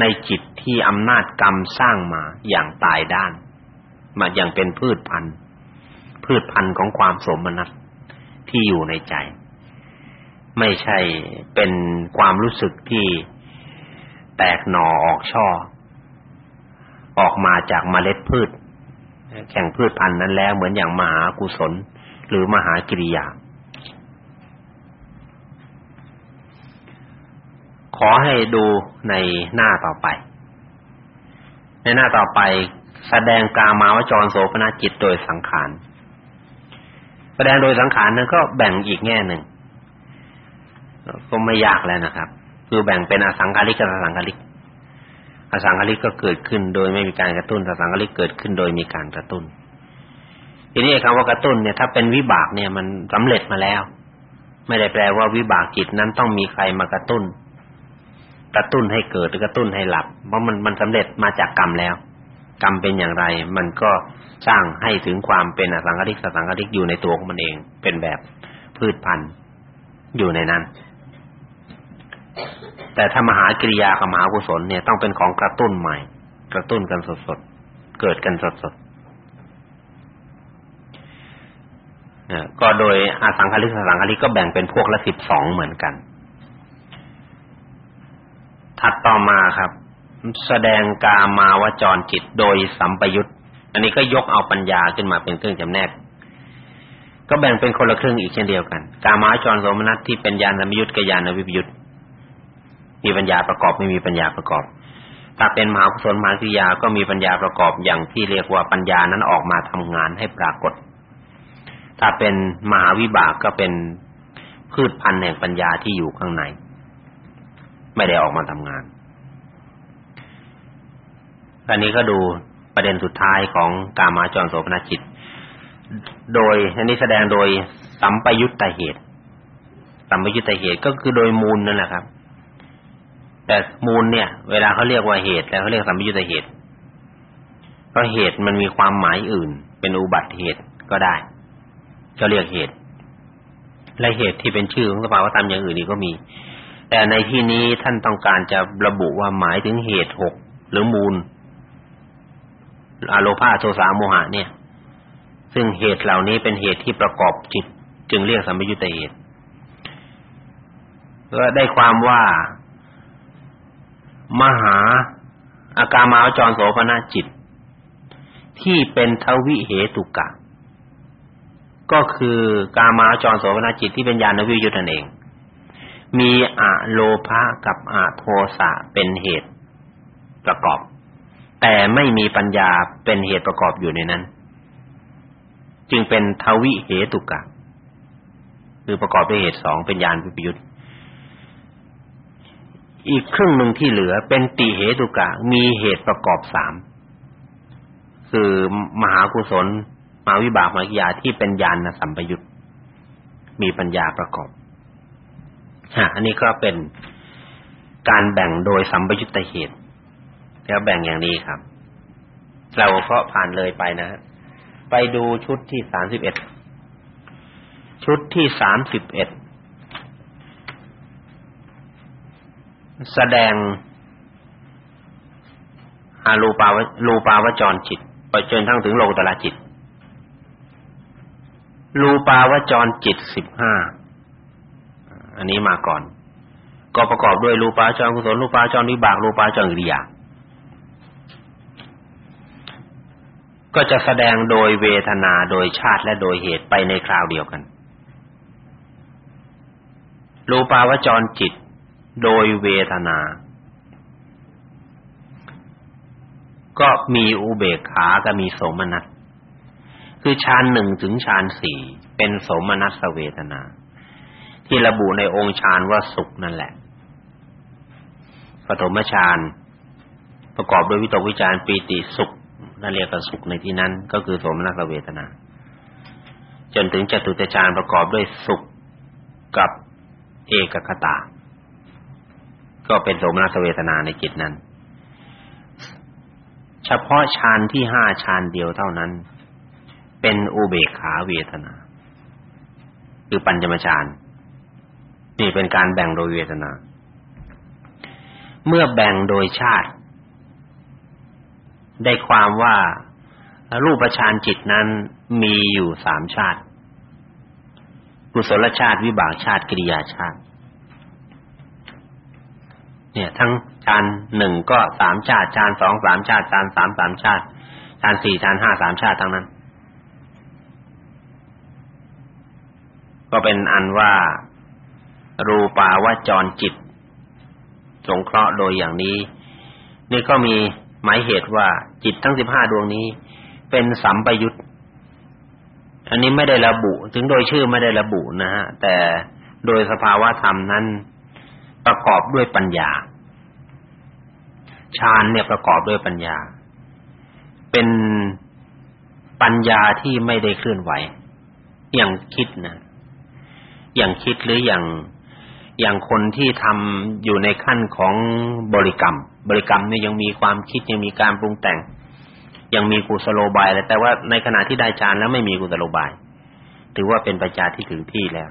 ในจิตที่อำนาจกรรมสร้างมาอย่างตายด้าน มาอย่างเป็นพืชพันธุ์ พืชพันธุ์ของความสมนัตที่อยู่ในใจ ไม่ใช่เป็นความรู้สึกที่แตกหน่อออกช่อ ออกมาจากเมล็ดพืช แข่งพืชพันธุ์นั้นแล้วเหมือนอย่างมหากุศล หรือมหากิริยา ขอให้ดูในหน้าต่อไป ในหน้าต่อไปแสดงกามาวจรโสภณจิตโดยสังขารแสดงโดยสังขารนั้นก็แบ่งอีกแง่หนึ่งก็ไม่ยากแล้วนะครับ คือแบ่งเป็นอสังขาริกกับอสังขาริก อสังขาริกก็เกิดขึ้นโดยไม่มีการกระตุ้นอสังขาริกเกิดขึ้นโดยมีการกระตุ้น ทีนี้คำว่ากระตุ้นเนี่ยถ้าเป็นวิบากเนี่ยมันสำเร็จมาแล้ว ไม่ได้แปลว่าวิบากจิตนั้นต้องมีใครมากระตุ้น กระตุ้นให้เกิดหรือกระตุ้นให้หลับ เพราะมันมันสำเร็จมาจากกรรมแล้ว กรรมเป็นอย่างไร มันก็สร้างให้ถึงความเป็นอสังขารสสังขารอยู่ในตัวของมันเอง เป็นแบบพืชพันธุ์อยู่ในนั้น แต่ถ้ามหากิริยากับมหากุศลเนี่ยต้องเป็นของกระตุ้นใหม่ กระตุ้นกันสดๆเกิดกันสดๆก็โดยอสังขารสสังขาริก็แบ่งเป็นพวกละสิบสองเหมือนกัน ถัดต่อมาครับ แสดงกามาวจรจิตโดยสัมปยุตอันนี้ก็ยกเอาปัญญาขึ้นมาเป็นเครื่องจำแนก ก็แบ่งเป็นคนละครึ่งอีกเช่นเดียวกัน กามาวจรโสมนัสที่เป็นญาณวิยุตกับญาณวิปยุตมีปัญญาประกอบไม่มีปัญญาประกอบ ถ้าเป็นมหากุศลมหาสิยาก็มีปัญญาประกอบอย่างที่เรียกว่าปัญญานั้นออกมาทำงานให้ปรากฏ ถ้าเป็นมหาวิบากก็เป็นพืชพันธุ์แห่งปัญญาที่อยู่ข้างใน ไม่ได้ออกมาทำงาน อันนี้ก็ดูประเด็นสุดท้ายของกามาจรโสภณจิต โดยอันนี้แสดงโดยสัมปยุตตเหตุ สัมปยุตตเหตุก็คือโดยมูลนั่นแหละครับ แต่มูลเนี่ย เวลาเขาเรียกว่าเหตุ แล้วเขาเรียกสัมปยุตตเหตุก็เหตุมันมีความหมายอื่น เป็นอุบัติเหตุก็ได้ก็เรียกเหตุ และเหตุที่เป็นชื่อของสภาวธรรมอย่างอื่นนี่ก็มี แต่ในที่นี้ท่านต้องการจะระบุว่าหมายถึงเหตุหกหรือมูลอโลภาโทสะโมหะเนี่ย ซึ่งเหตุเหล่านี้เป็นเหตุที่ประกอบจิต จึงเรียกสัมยุญตเหตุก็ได้ความว่า มหาอากามาวจรโสภณจิต ที่เป็นทวิเหตุกะ ก็คือกามาวจรโสภณจิตที่เป็นญาณวิยุตนั่นเอง มีอะโลภะกับอะโทสะเป็นเหตุประกอบ แต่ไม่มีปัญญาเป็นเหตุประกอบอยู่ในนั้น จึงเป็นทวิเหตุกะคือประกอบด้วยเหตุสองเป็นญาณวิปยุตอีกครึ่งหนึ่งที่เหลือเป็นติเหตุกะ มีเหตุประกอบสามคือมหากุศล มหาวิบากมหากิยาที่เป็นญาณสัมปยุตมีปัญญาประกอบ ฮะอันนี้ก็เป็นการแบ่งโดยสัมปยุตตเหตุแล้วแบ่งอย่างนี้ครับ เราก็ผ่านเลยไปนะไปดูชุดที่สามสิบเอ็ดชุดที่สามสิบเอ็ดแสดงอารูปาวรูปาวจรจิตไปจนทั้งถึงโลกุตละจิตรูปาวจรจิตสิบห้า อันนี้มาก่อน ก็ประกอบด้วยรูปาจรกุศลรูปาจรวิบากรูปาจรกิริยาก็จะแสดงโดยเวทนาโดยชาติและโดยเหตุไปในคราวเดียวกันรูปาวจรจิต โดยเวทนา ก็มีอุเบกขาก็มีโสมนัสคือฌานหนึ่งถึงฌานสี่เป็นโสมนัสเวทนา ที่ระบุในองค์ฌานว่าสุขนั่นแหละปฐมฌานประกอบด้วยวิตกวิจารปีติสุขนั่นเรียกว่าสุขในที่นั้น ก็คือโสมนัสเวทนา จนถึงจตุตฌานประกอบด้วยสุขกับเอกคตา ก็เป็นโสมนัสเวทนาในจิตนั้น เฉพาะฌานที่ห้าฌานเดียวเท่านั้น เป็นอุเบกขาเวทนา คือปัญจมฌาน นี่เป็นการแบ่งโดยเวทนา เมื่อแบ่งโดยชาติ ได้ความว่ารูปฌานจิตนั้นมีอยู่สามชาติ กุศลชาติ วิบากชาติกิริยาชาติ เนี่ย ทั้งฌานหนึ่งก็สามชาติฌานสองสามชาติฌานสามสามชาติฌานสี่ฌานห้าสามชาติทั้งนั้น ก็เป็นอันว่า รูปาวจรจิต สงเคราะห์โดยอย่างนี้ นี่ก็มีหมายเหตุว่าจิตทั้งสิบห้าดวงนี้ เป็นสัมปยุตอันนี้ไม่ได้ระบุ ถึงโดยชื่อไม่ได้ระบุนะฮะแต่โดยสภาวะธรรมนั้น ประกอบด้วยปัญญาฌานเนี่ยประกอบด้วยปัญญา เป็นปัญญาที่ไม่ได้เคลื่อนไหว อย่างคิดนะ อย่างคิดหรืออย่าง อย่างคนที่ทำอยู่ในขั้นของบริกรรม บริกรรมเนี่ยยังมีความคิดยังมีการปรุงแต่ง ยังมีกุศโลบายแต่ว่าในขณะที่ได้ฌานแล้วไม่มีกุศโลบาย ถือว่าเป็นปัญญาที่ถึงที่แล้ว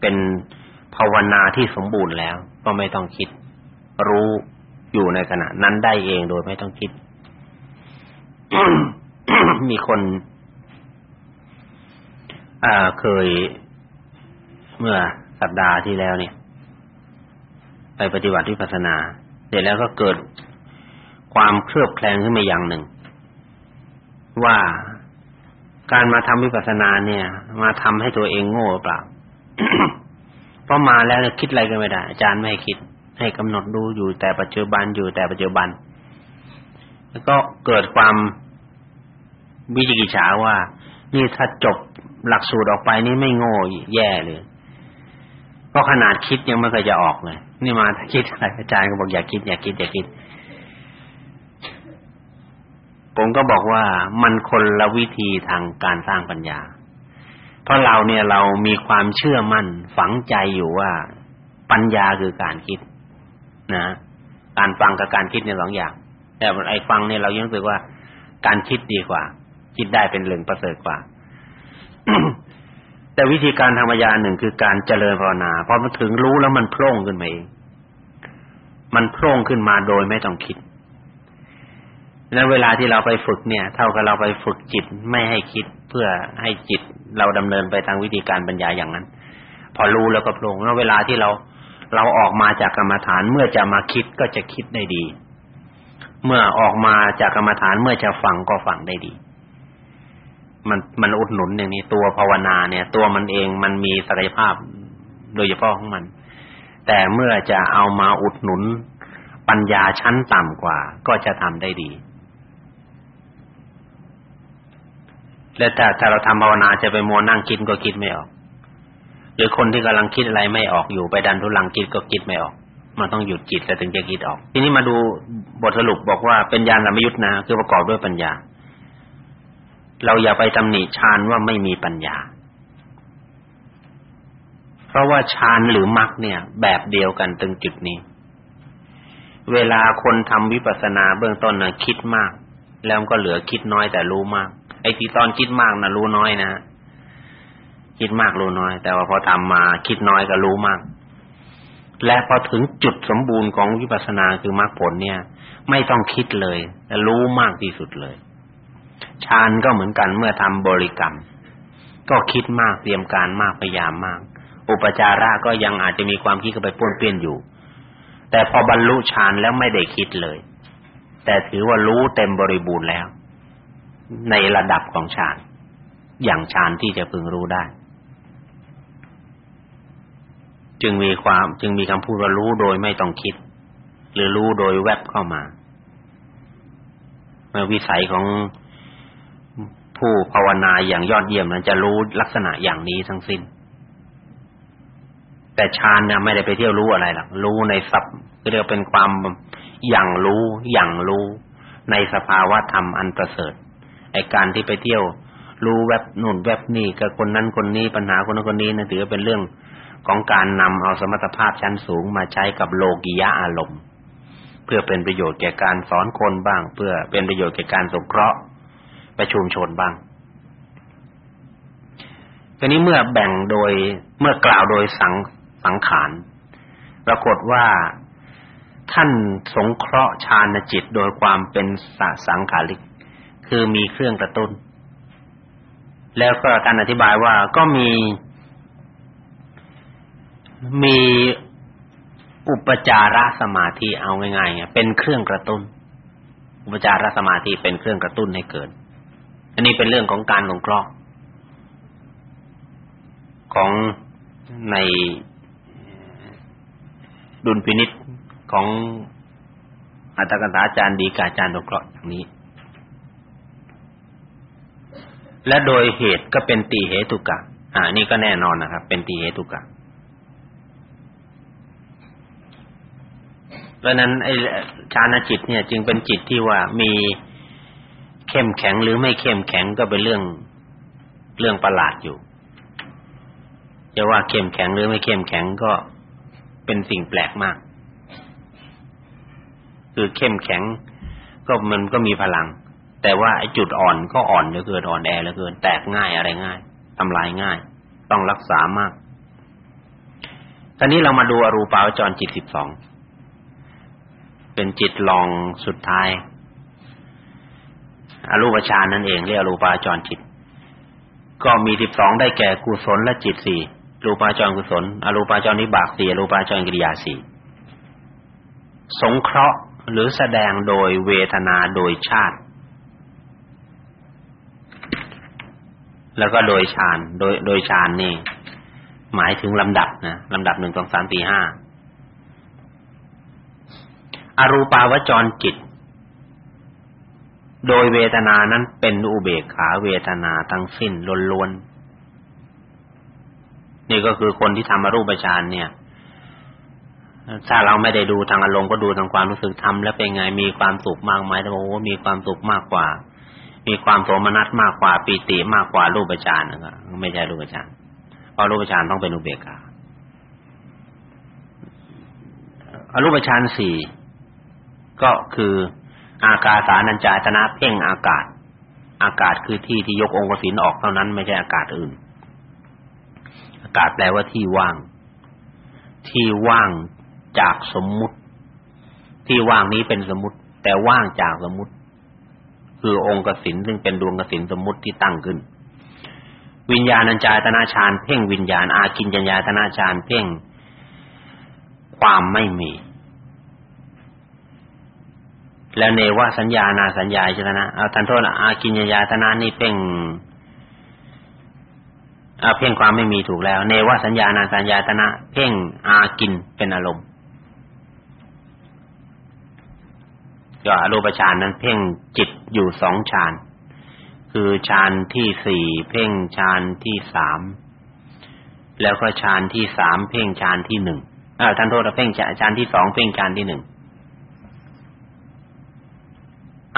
เป็นภาวนาที่สมบูรณ์แล้ว ก็ไม่ต้องคิด รู้อยู่ในขณะนั้นได้เองโดยไม่ต้องคิด มีคนเคยเมื่อสัปดาห์ที่แล้วเนี่ย ไปปฏิบัติวิปัสสนา เสร็จแล้วก็เกิดความเครือบแคลงขึ้นมาอย่างหนึ่ง ว่าการมาทำวิปัสสนาเนี่ย มาทำให้ตัวเองโง่เปล่าเพราะมาแล้วคิดอะไรก็ไม่ได้ อาจารย์ไม่ให้คิด ให้กำหนดดูอยู่แต่ปัจจุบันอยู่แต่ปัจจุบัน แล้วก็เกิดความวิจิกิจฉาว่า นี่ถ้าจบหลักสูตรออกไปนี่ไม่โง่แย่เลย เพราะขนาดคิดยังไม่เคยจะออกเลย นี่มาถ้าคิดอะไรอาจารย์ก็บอกอย่าคิดอย่าคิดอย่าคิด ผมก็บอกว่ามันคนละวิธีทางการสร้างปัญญา เพราะเราเนี่ยเรามีความเชื่อมั่นฝังใจอยู่ว่าปัญญาคือการคิด นะการฟังกับการคิดเนี่ยสองอย่าง แต่ไอ้ฟังเนี่ยเรายังรู้สึกว่าการคิดดีกว่า คิดได้เป็นเรื่องประเสริฐกว่า แต่วิธีการทางปัญญาหนึ่งคือการเจริญภาวนาพอมันถึงรู้แล้วมันโผล่ขึ้นมาเองมันโผล่ขึ้นมาโดยไม่ต้องคิดแล้วเวลาที่เราไปฝึกเนี่ย เท่ากับเราไปฝึกจิตไม่ให้คิดเพื่อให้จิตเราดำเนินไปทางวิธีการปัญญาอย่างนั้น พอรู้แล้วก็โผล่แล้วเวลาที่เราเราออกมาจากกรรมฐานเมื่อจะมาคิดก็จะคิดได้ดี เมื่อออกมาจากกรรมฐานเมื่อจะฟังก็ฟังได้ดี มันมันอุดหนุนอย่างนี้ตัวภาวนาเนี่ย ตัวมันเองมันมีศักยภาพโดยเฉพาะของมัน แต่เมื่อจะเอามาอุดหนุนปัญญาชั้นต่ำกว่า ก็จะทำได้ดี และแต่ถ้าเราทำภาวนาจะไปมัวนั่งคิดก็คิดไม่ออก หรือคนที่กำลังคิดอะไรไม่ออกอยู่ไปดันทุลังคิดก็คิดไม่ออกมันต้องหยุดจิตแล้วถึงจะคิดออก ทีนี้มาดูบทสรุปบอกว่าเป็นญาณสัมยุทธนะคือประกอบด้วยปัญญา เราอย่าไปตำหนิฌานว่าไม่มีปัญญา เพราะว่าฌานหรือมรรคเนี่ย แบบเดียวกันตรงจุดนี้ เวลาคนทำวิปัสสนาเบื้องต้นนะคิดมาก แล้วก็เหลือคิดน้อยแต่รู้มาก ไอ้ที่ตอนคิดมากนะรู้น้อยนะคิดมากรู้น้อย แต่ว่าพอทำมาคิดน้อยก็รู้มาก และพอถึงจุดสมบูรณ์ของวิปัสสนาคือมรรคผลเนี่ย ไม่ต้องคิดเลยแต่รู้มากที่สุดเลย ฌานก็เหมือนกันเมื่อทำบริกรรม ก็คิดมากเตรียมการมากพยายามมาก อุปจาระก็ยังอาจจะมีความคิดเข้าไปป้วนเปี้ยนอยู่ แต่พอบรรลุฌานแล้วไม่ได้คิดเลย แต่ถือว่ารู้เต็มบริบูรณ์แล้ว ในระดับของฌานอย่างฌานที่จะพึงรู้ได้ จึงมีความจึงมีคำพูดว่ารู้โดยไม่ต้องคิด หรือรู้โดยแวบเข้ามาเมื่อวิสัยของ ผู้ภาวนาอย่างยอดเยี่ยมนั้นจะรู้ลักษณะอย่างนี้ทั้งสิ้น แต่ฌานเนี่ยไม่ได้ไปเที่ยวรู้อะไรหรอกรู้ในสัพเรียกเป็นความอย่างรู้อย่างรู้ ในสภาวะธรรมอันประเสริฐไอการที่ไปเที่ยว รู้แวบนู่นแวบนี่กับคนนั้นคนนี้ปัญหาคนนั้นคนนี้นะถือเป็นเรื่องของการนำเอาสมรรถภาพชั้นสูงมาใช้กับโลกิยะอารมณ์ เพื่อเป็นประโยชน์แก่การสอนคนบ้าง เพื่อเป็นประโยชน์แก่การสงเคราะห์ ประชุมชนบ้างทีนี้เมื่อแบ่งโดยเมื่อกล่าวโดยสังสังขารปรากฏว่าท่านสงเคราะห์ฌานจิตโดยความเป็นสสังขาริก คือมีเครื่องกระตุ้น แล้วก็ท่านอธิบายว่าก็มี มีอุปจารสมาธิเอาง่ายๆเป็นเครื่องกระตุ้น อุปจารสมาธิเป็นเครื่องกระตุ้นให้เกิด อันนี้เป็นเรื่องของการสงเคราะห์ของในดุลพินิษของอัตถกถาจารย์ดีกาจารย์ตกราะอย่างนี้ และโดยเหตุก็เป็นตีเหตุกะอ่านี่ก็แน่นอนนะครับ เป็นตีเหตุกะเพราะนั้นไอ้ฌานจิตเนี่ย จึงเป็นจิตที่ว่ามี เข้มแข็งหรือไม่เข้มแข็งก็เป็นเรื่องเรื่องประหลาดอยู่จะว่าเข้มแข็งหรือไม่เข้มแข็งก็เป็นสิ่งแปลกมาก คือเข้มแข็ง ก็มันก็มีพลัง แต่ว่าไอ้จุดอ่อนก็อ่อนเหลือเกินอ่อนแอเหลือเกิน แตกง่ายอะไรง่ายทำลายง่าย ต้องรักษามากตอนนี้เรามาดูอรูปาวจรจิตสิบสองเป็นจิตลองสุดท้าย อรูปฌานนั่นเองเรียกอรูปาจรจิต ก็มีสิบสองได้แก่กุศลและจิตสี่รูปาจรกุศลอรูปาจรนิบากสี่อรูปาจรกิริยาสี่สงเคราะห์หรือแสดงโดยเวทนาโดยชาติ แล้วก็โดยฌานโดยโดยฌานนี่ หมายถึงลำดับนะลำดับหนึ่งสองสามสี่ห้าอรูปาวจรจิต โดยเวทนานั้นเป็นอุเบกขาเวทนาทั้งสิ้นล้วนๆนี่ก็คือคนที่ทำอรูปฌานเนี่ย ถ้าเราไม่ได้ดูทางอารมณ์ก็ดูทางความรู้สึกทำแล้วเป็นไงมีความสุขมากไหมถ้าบอกว่ามีความสุขมากกว่า มีความโสมนัสมากกว่าปีติมากกว่ารูปฌานนะครับไม่ใช่รูปฌานเพราะรูปฌานต้องเป็นอุเบกขาอรูปฌานสี่ก็คือ อากาสานัญจายตนะเพ่งอากาศ อากาศคือที่ที่ยกองค์ศิลออกเท่านั้นไม่ใช่อากาศอื่น อากาศแปลว่าที่ว่าง ที่ว่างจากสมมุติ ที่ว่างนี้เป็นสมมุติ แต่ว่างจากสมมุติ คือองค์กสินซึ่งเป็นดวงกสินสมมุติที่ตั้งขึ้น วิญญาณัญจายตนาฌานเพ่งวิญญาณอากินจัญญาตนาฌานเพ่งความไม่มี แล้วเนวสัญญานาสัญญาจตนะเอาทันโทษอากินญญาตนานี่เพ่งเอาเพ่งความไม่มีถูกแล้ว เนวสัญญานาสัญญาตนะ เพ่งอากินเป็นอารมณ์ก็อารูปฌานนั้น เพ่งจิตอยู่สองฌานคือฌานที่สี่เพ่งฌานที่สามแล้วก็ฌานที่สามเพ่งฌานที่หนึ่งอ่าท่านโทษเพ่งฌานที่สองเพ่งฌานที่หนึ่ง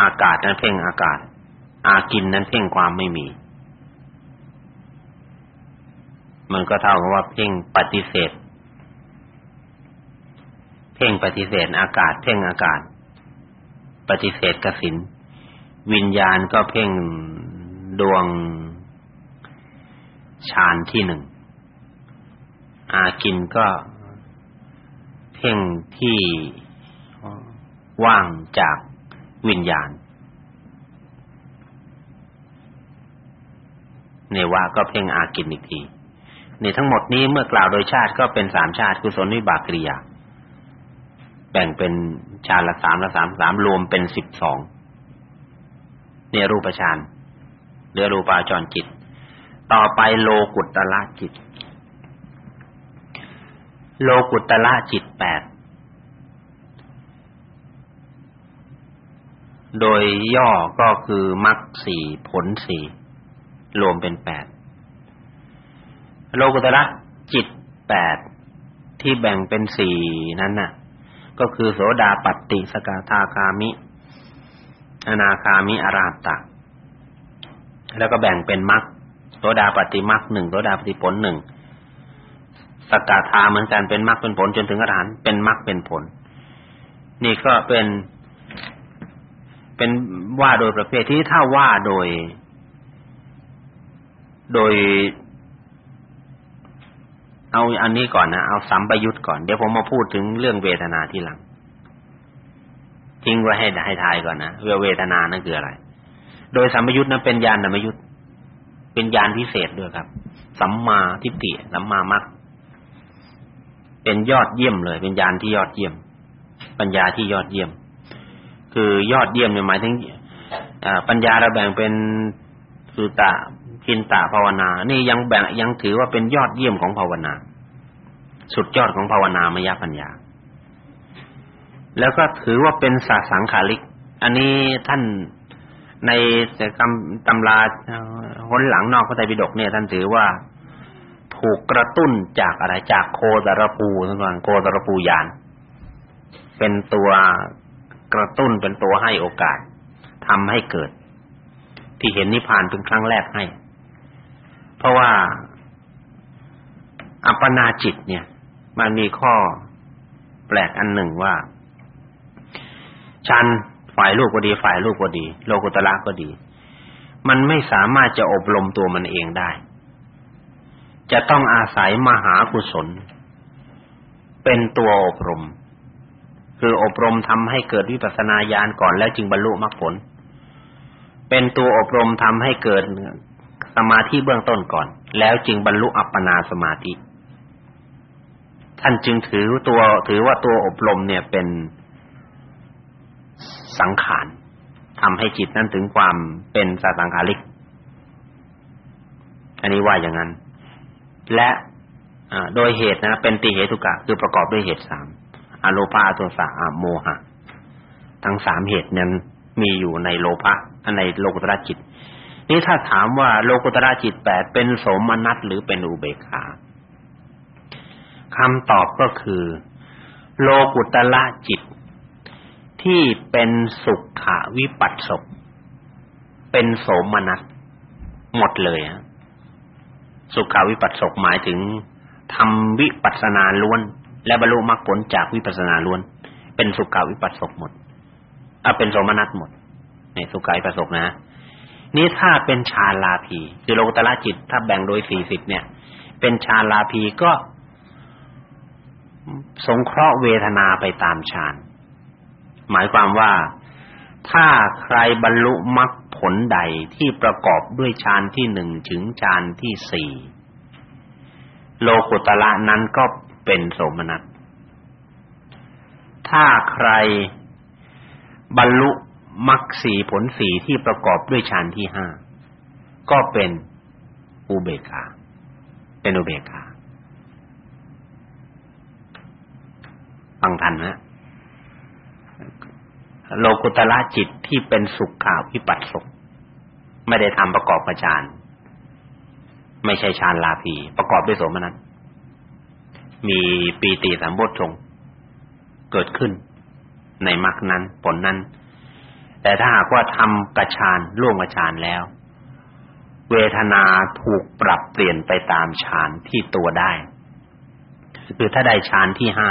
อากาศนั้นเพ่งอากาศ อากินนั้นเพ่งความไม่มี มันก็เท่ากับว่าเพ่งปฏิเสธ เพ่งปฏิเสธอากาศ เพ่งอากาศ ปฏิเสธกสินวิญญาณก็เพ่งดวงฌานที่หนึ่งอากินก็เพ่งที่ว่างจาก วิญญาณเนวาก็เพ่งอากินอีกทีในทั้งหมดนี้เมื่อกล่าวโดยชาติก็เป็นสามชาติกุศลวิบากกิริยา แบ่งเป็นชาติละสามละสามสามรวมเป็นสิบสองเนรูปฌานเรือรูปาจรจิต ต่อไปโลกุตตะละจิต โลกุตตะละจิตแปด โดยย่อก็คือมรรคสี่ผลสี่รวมเป็นแปดโลกุตระจิตแปดที่แบ่งเป็นสี่นั้นน่ะ ก็คือโสดาปัตติสกทาคามิ อนาคามิอรหัตตะ แล้วก็แบ่งเป็นมรรคโสดาปัตติมรรคหนึ่งโสดาปัตติผลหนึ่งสกทาเหมือนกันเป็นมรรคเป็นผลจนถึงอรหันต์เป็นมรรคเป็นผล นี่ก็เป็น เป็นว่าโดยประเภทที่ถ้าว่าโดย โดย เอาอันนี้ก่อนนะเอาสัมปยุตก่อนเดี๋ยวผมมาพูดถึงเรื่องเวทนาที่หลังทิ้งไว้ให้ให้ทายก่อนนะว่าเวทนานั่นคืออะไร โดยสัมปยุตนั้นเป็นญาณสัมปยุตเป็นญาณพิเศษด้วยครับ สัมมาทิฏฐิสัมมามรรคเป็นยอดเยี่ยมเลย เป็นญาณที่ยอดเยี่ยม ปัญญาที่ยอดเยี่ยม คือยอดเยี่ยมเนี่ยหมายถึงปัญญาเราแบ่งเป็นสุตะจินตภาวนา นี่ยังแบ่งยังถือว่าเป็นยอดเยี่ยมของภาวนา สุดยอดของภาวนามยปัญญา แล้วก็ถือว่าเป็นสาสังขาริก อันนี้ท่านในคำตำราหนหลังนอกพระไตรปิฎกเนี่ยท่านถือว่าถูกกระตุ้นจากอะไรจากโคตรปูทั้งนั้นโคตรปูยานเป็นตัว กระตุ้นเป็นตัวให้โอกาสทำให้เกิด ที่เห็นนิพพานเป็นครั้งแรกให้ เพราะว่าอัปปนาจิตเนี่ย มันมีข้อแปลกอันหนึ่งว่าชันฝ่ายลูกก็ดี ฝ่ายลูกก็ดี โลกุตละก็ดี มันไม่สามารถจะอบรมตัวมันเองได้ จะต้องอาศัยมหากุศล เป็นตัวอบรม คืออบรมทำให้เกิดวิปัสสนาญาณก่อนแล้วจึงบรรลุมรรคผล เป็นตัวอบรมทำให้เกิดสมาธิเบื้องต้นก่อน แล้วจึงบรรลุอัปปนาสมาธิ ท่านจึงถือตัวถือว่าตัวอบรมเนี่ยเป็นสังขารทำให้จิตนั้นถึงความเป็นสัสังขาริก อันนี้ว่าอย่างนั้น และโดยเหตุนะ เป็นติเหตุกะ คือประกอบด้วยเหตุสาม อโลภาโทสะอโมหะ ทั้งสามเหตุนั้นมีอยู่ในโลภะในโลกุตระจิต นี่ถ้าถามว่าโลกุตระจิตแปดเป็นโสมนัสหรือเป็นอุเบกขาคำตอบก็คือ โลกุตระจิต ที่เป็นสุขวิปัสสกเป็นโสมนัสหมดเลยฮะสุขาวิปัสสกหมายถึงทำวิปัสสนาล้วน และบรรลุมรรคผลจากวิปัสสนาล้วน เป็นสุขาวิปัสสกหมดอะเป็นโสมนัสหมดเนี่ยสุขาวิปัสสกนะนี้ถ้าเป็นฌานลาภีคือโลกุตระจิต ถ้าแบ่งโดยสี่สิบเนี่ย เป็นฌานลาภีก็ สงเคราะห์เวทนาไปตามฌานหมายความว่าถ้าใครบรรลุมรรคผลใดที่ประกอบด้วยฌานที่หนึ่งถึงฌานที่สี่โลกุตละนั้นก็ เป็นโสมนัสถ้าใครบรรลุมรรคสีผลสีที่ประกอบด้วยฌานที่ห้าก็เป็นอุเบกขาเป็นอุเบกขาฟังทันนะโลกุตละจิตที่เป็นสุขข่าวพิปัสสกไม่ได้ทำประกอบกับฌานไม่ใช่ฌานลาภีประกอบด้วยโสมนัส มีปีติสัมโพชงเกิดขึ้น ในมรรคนั้นผลนั้น แต่ถ้าหากว่าทำกระชานร่วมกระชานแล้ว เวทนาถูกปรับเปลี่ยนไปตามฌานที่ตัวได้ คือถ้าได้ฌานที่ห้า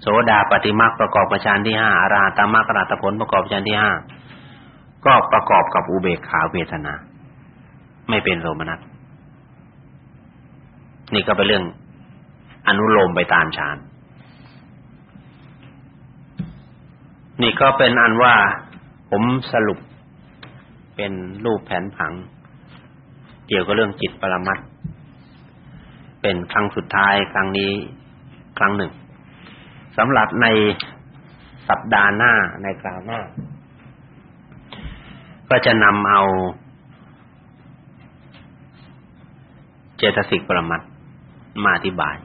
โสดาปฏิมาประกอบกับฌานที่ห้าอรหัตมรรคอรหัตผลประกอบฌานที่ห้าก็ประกอบกับอุเบกขาเวทนา ไม่เป็นโสมนัสนี่ก็เป็นเรื่อง อนุโลมไปตามฌานนี่ก็เป็นอันว่าผมสรุปเป็นรูปแผนผัง เกี่ยวกับเรื่องจิตปรมัตเป็นครั้งสุดท้ายครั้งนี้ครั้งหนึ่งสำหรับในสัปดาห์หน้าในคราวหน้า ก็จะนำเอา เจตสิกปรมัตมาอธิบาย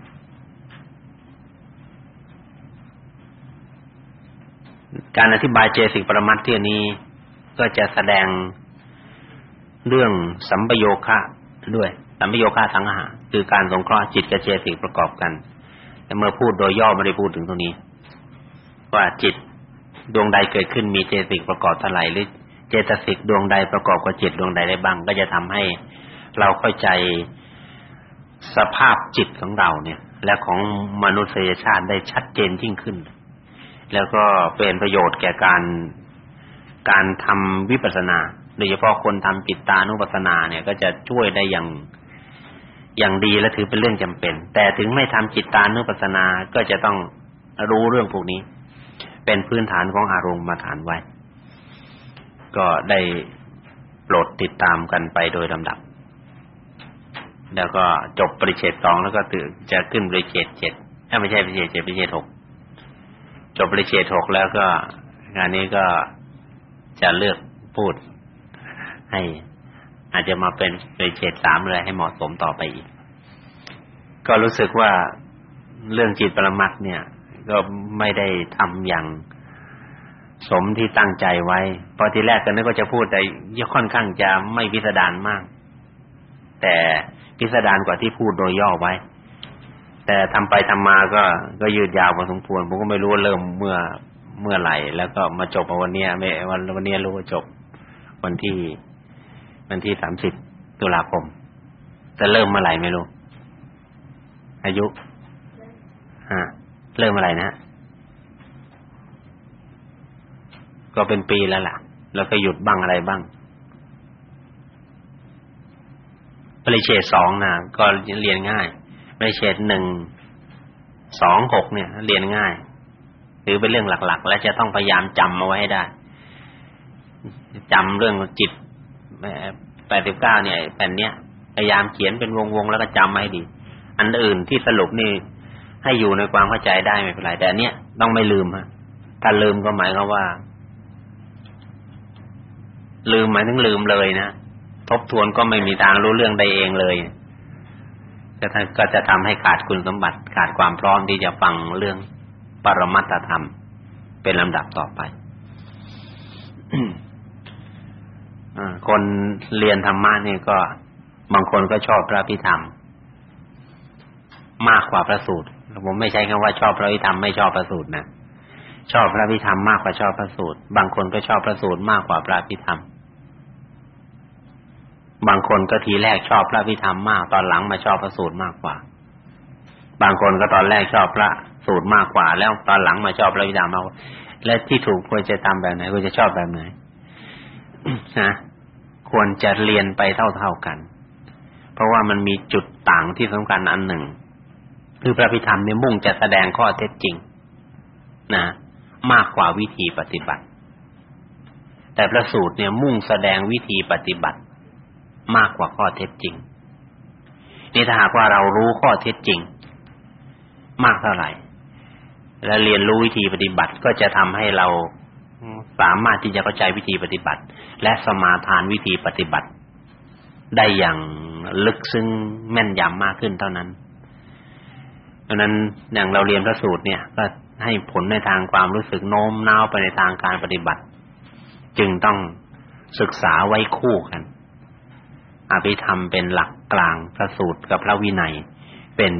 การอธิบายเจสิกปรมัตถ์ที่นี้ก็จะแสดงเรื่องสัมปโยคะด้วยสัมปโยคะสังหาคือการสงเคราะห์จิตกับเจสิกประกอบกันแต่เมื่อพูดโดยย่อไม่ได้พูดถึงตรงนี้ ว่าจิตดวงใดเกิดขึ้นมีเจสิกประกอบเท่าไหร่หรือเจตสิกดวงใดประกอบกับจิตดวงใดได้บ้าง ก็จะทำให้เราเข้าใจสภาพจิตของเราเนี่ย และของมนุษยชาติได้ชัดเจนยิ่งขึ้น แล้วก็เป็นประโยชน์แก่การการทำวิปัสสนาโดยเฉพาะคนทำจิตตานุปัสสนาเนี่ย ก็จะช่วยได้อย่างอย่างดีและถือเป็นเรื่องจำเป็น แต่ถึงไม่ทำจิตตานุปัสสนาก็จะต้องรู้เรื่องพวกนี้ เป็นพื้นฐานของอารมณ์มาฐานไว้ ก็ได้โปรดติดตามกันไปโดยลำดับ แล้วก็จบปริเฉดสองแล้วก็ตื่นจะขึ้นปริเฉดเจ็ดไม่ใช่ปริเฉดเจ็ดปริเฉดหก จบปริเชตหกแล้วก็ งานนี้ก็จะเลือกพูด ให้อาจจะมาเป็นปริเชตสามเลยให้เหมาะสมต่อไปอีก ก็รู้สึกว่าเรื่องจิตปรมัตเนี่ย ก็ไม่ได้ทำอย่างสมที่ตั้งใจไว้ พอทีแรกก็นึกว่าจะพูดแต่ยค่อนข้างจะไม่พิสดารมาก แต่พิสดารกว่าที่พูดโดยย่อไว้ แต่ทำไปทำมาก็ก็ยืดยาวพอสมควรผมก็ไม่รู้ว่าเริ่มเมื่อเมื่อไหร่แล้วก็มาจบวันนี้ไม่วันวันนี้รู้ว่าจบวันที่วันที่สามสิบตุลาคมจะเริ่มเมื่อไหร่ไม่รู้ อายุฮะเริ่มเมื่อไหร่นะก็เป็นปีแล้วล่ะ แล้วก็หยุดบ้างอะไรบ้างปริเชตสองนะก็เรียนง่าย ไม่เฉดหนึ่งสองหกเนี่ย เรียนง่ายถือเป็นเรื่องหลัก ๆ และจะต้องพยายามจำเอาไว้ให้ได้จำเรื่องจิตแปดสิบเก้าเนี่ยแผ่นเนี้ยพยายามเขียนเป็นวงๆแล้วก็จำให้ดี อันอื่นที่สรุปนี่ให้อยู่ในความเข้าใจได้ไม่เป็นไรแต่เนี้ยต้องไม่ลืมฮะถ้าลืมก็หมายความว่า ลืมหมายถึงลืมเลยนะทบทวนก็ไม่มีทางรู้เรื่องใดเองเลย ก็ก็จะทำให้ขาดคุณสมบัติขาดความพร้อมที่จะฟังเรื่องปรมัตถธรรม เป็นลำดับต่อไปคนเรียนธรรมะนี่ก็ บางคนก็ชอบพระพิธรรม มากกว่าพระสูตรผมไม่ใช้คำว่าชอบพระพิธรรมไม่ชอบพระสูตรนะชอบพระพิธรรมมากกว่าชอบพระสูตร บางคนก็ชอบพระสูตรมากกว่าพระพิธรรม บางคนก็ทีแรกชอบพระพิธรรมมาก ตอนหลังมาชอบพระสูตรมากกว่า บางคนก็ตอนแรกชอบพระสูตรมากกว่า แล้วตอนหลังมาชอบพระพิธรรมมากและที่ถูกควรจะทำแบบไหนควรจะชอบแบบไหนนะควรจะเรียนไปเท่าๆกัน เพราะว่ามันมีจุดต่างที่สำคัญอันหนึ่ง คือพระพิธรรมเนี่ยมุ่งจะแสดงข้อเท็จจริง นะมากกว่าวิธีปฏิบัติ แต่พระสูตรเนี่ยมุ่งแสดงวิธีปฏิบัติ มากกว่าข้อเท็จจริงนี่ถ้าหากว่าเรารู้ข้อเท็จจริง มากเท่าไหร่ และเรียนรู้วิธีปฏิบัติก็จะทำให้เราสามารถที่จะเข้าใจวิธีปฏิบัติ และสมาทานวิธีปฏิบัติ ได้อย่างลึกซึ้งแม่นยำมากขึ้นเท่านั้นเพราะนั้นอย่างเราเรียนพระสูตรเนี่ย ก็ให้ผลในทางความรู้สึกโน้มน้าวไปในทางการปฏิบัติ จึงต้องศึกษาไว้คู่กัน อภิธรรมเป็นหลักกลางพระสูตรกับพระวินัย เป็น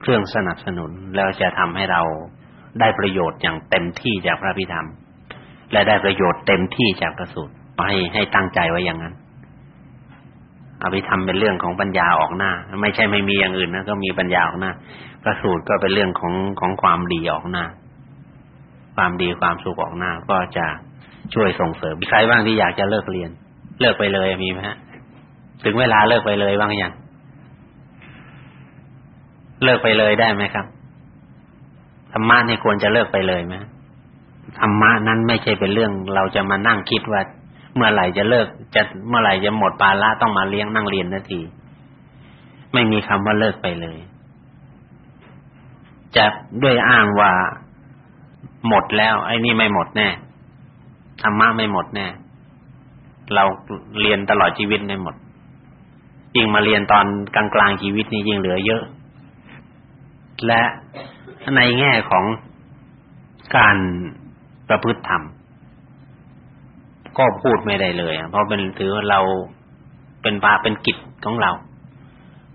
เครื่องสนับสนุนแล้วจะทำให้เราได้ประโยชน์อย่างเต็มที่จากพระพิธรรม และได้ประโยชน์เต็มที่จากพระสูตรให้ให้ตั้งใจไว้อย่างนั้นอภิธรรมเป็นเรื่องของปัญญาออกหน้า ไม่ใช่ไม่มีอย่างอื่นนะก็มีปัญญาออกหน้า พระสูตรก็เป็นเรื่องของของความดีออกหน้า ความดีความสุขออกหน้าก็จะช่วยส่งเสริมมีใครบ้างที่อยากจะเลิกเรียน เลิกไปเลยมีไหมฮะ ถึงเวลาเลิกไปเลยบ้างยังเลิกไปเลยได้ไหมครับธรรมะนี่ควรจะเลิกไปเลยไหมธรรมะนั้นไม่ใช่เป็นเรื่องเราจะมานั่งคิดว่า เมื่อไหร่จะเลิก จะเมื่อไหร่จะหมดปาละต้องมาเลี้ยงนั่งเรียนนาที ไม่มีคำว่าเลิกไปเลย จะด้วยอ้างว่าหมดแล้ว ไอ้นี่ไม่หมดแน่ธรรมะไม่หมดแน่ เราเรียนตลอดชีวิตไม่หมด ยิ่งมาเรียนตอนกลางๆชีวิตนี่ยิ่งเหลือเยอะ และในแง่ของการประพฤติธรรม ก็พูดไม่ได้เลย เพราะเป็นถือว่าเราเป็นปาเป็นกิจของเรา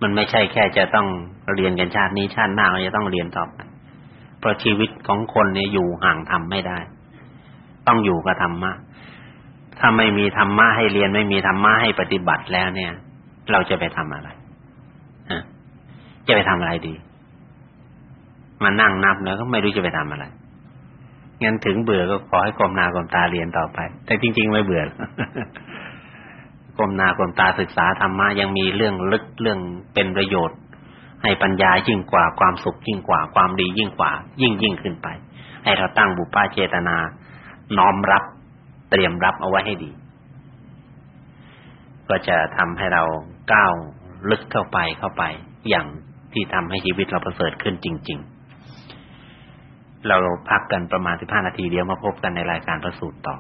มันไม่ใช่แค่จะต้องเรียนกันชาตินี้ชาติหน้าเราจะต้องเรียนต่อไปเพราะชีวิตของคนเนี่ยอยู่ห่างธรรมไม่ได้ ต้องอยู่กับธรรมะถ้าไม่มีธรรมะให้เรียนไม่มีธรรมะให้ปฏิบัติแล้วเนี่ย เราจะไปทำอะไรจะไปทำอะไรดีมานั่งนับแล้วก็ไม่รู้จะไปทำอะไรงั้นถึงเบื่อก็ขอให้กรมนากรมตาเรียนต่อไป แต่จริง ๆ ไม่เบื่อกรมนากรมตาศึกษาธรรมะยังมีเรื่องลึกเรื่องเป็นประโยชน์ ให้ปัญญายิ่งกว่าความสุขยิ่งกว่าความดียิ่งกว่า ยิ่งยิ่งขึ้นไป ให้เราตั้งบุพาเจตนา น้อมรับ เตรียมรับเอาไว้ให้ดี ก็จะทำให้เรา ก้าวลึกเข้าไปเข้าไป อย่างที่ทำให้ชีวิตเราประเสริฐขึ้นจริง ๆ เราพักกันประมาณสิบห้านาทีเดียวมาพบกันในรายการประสูตรต่อ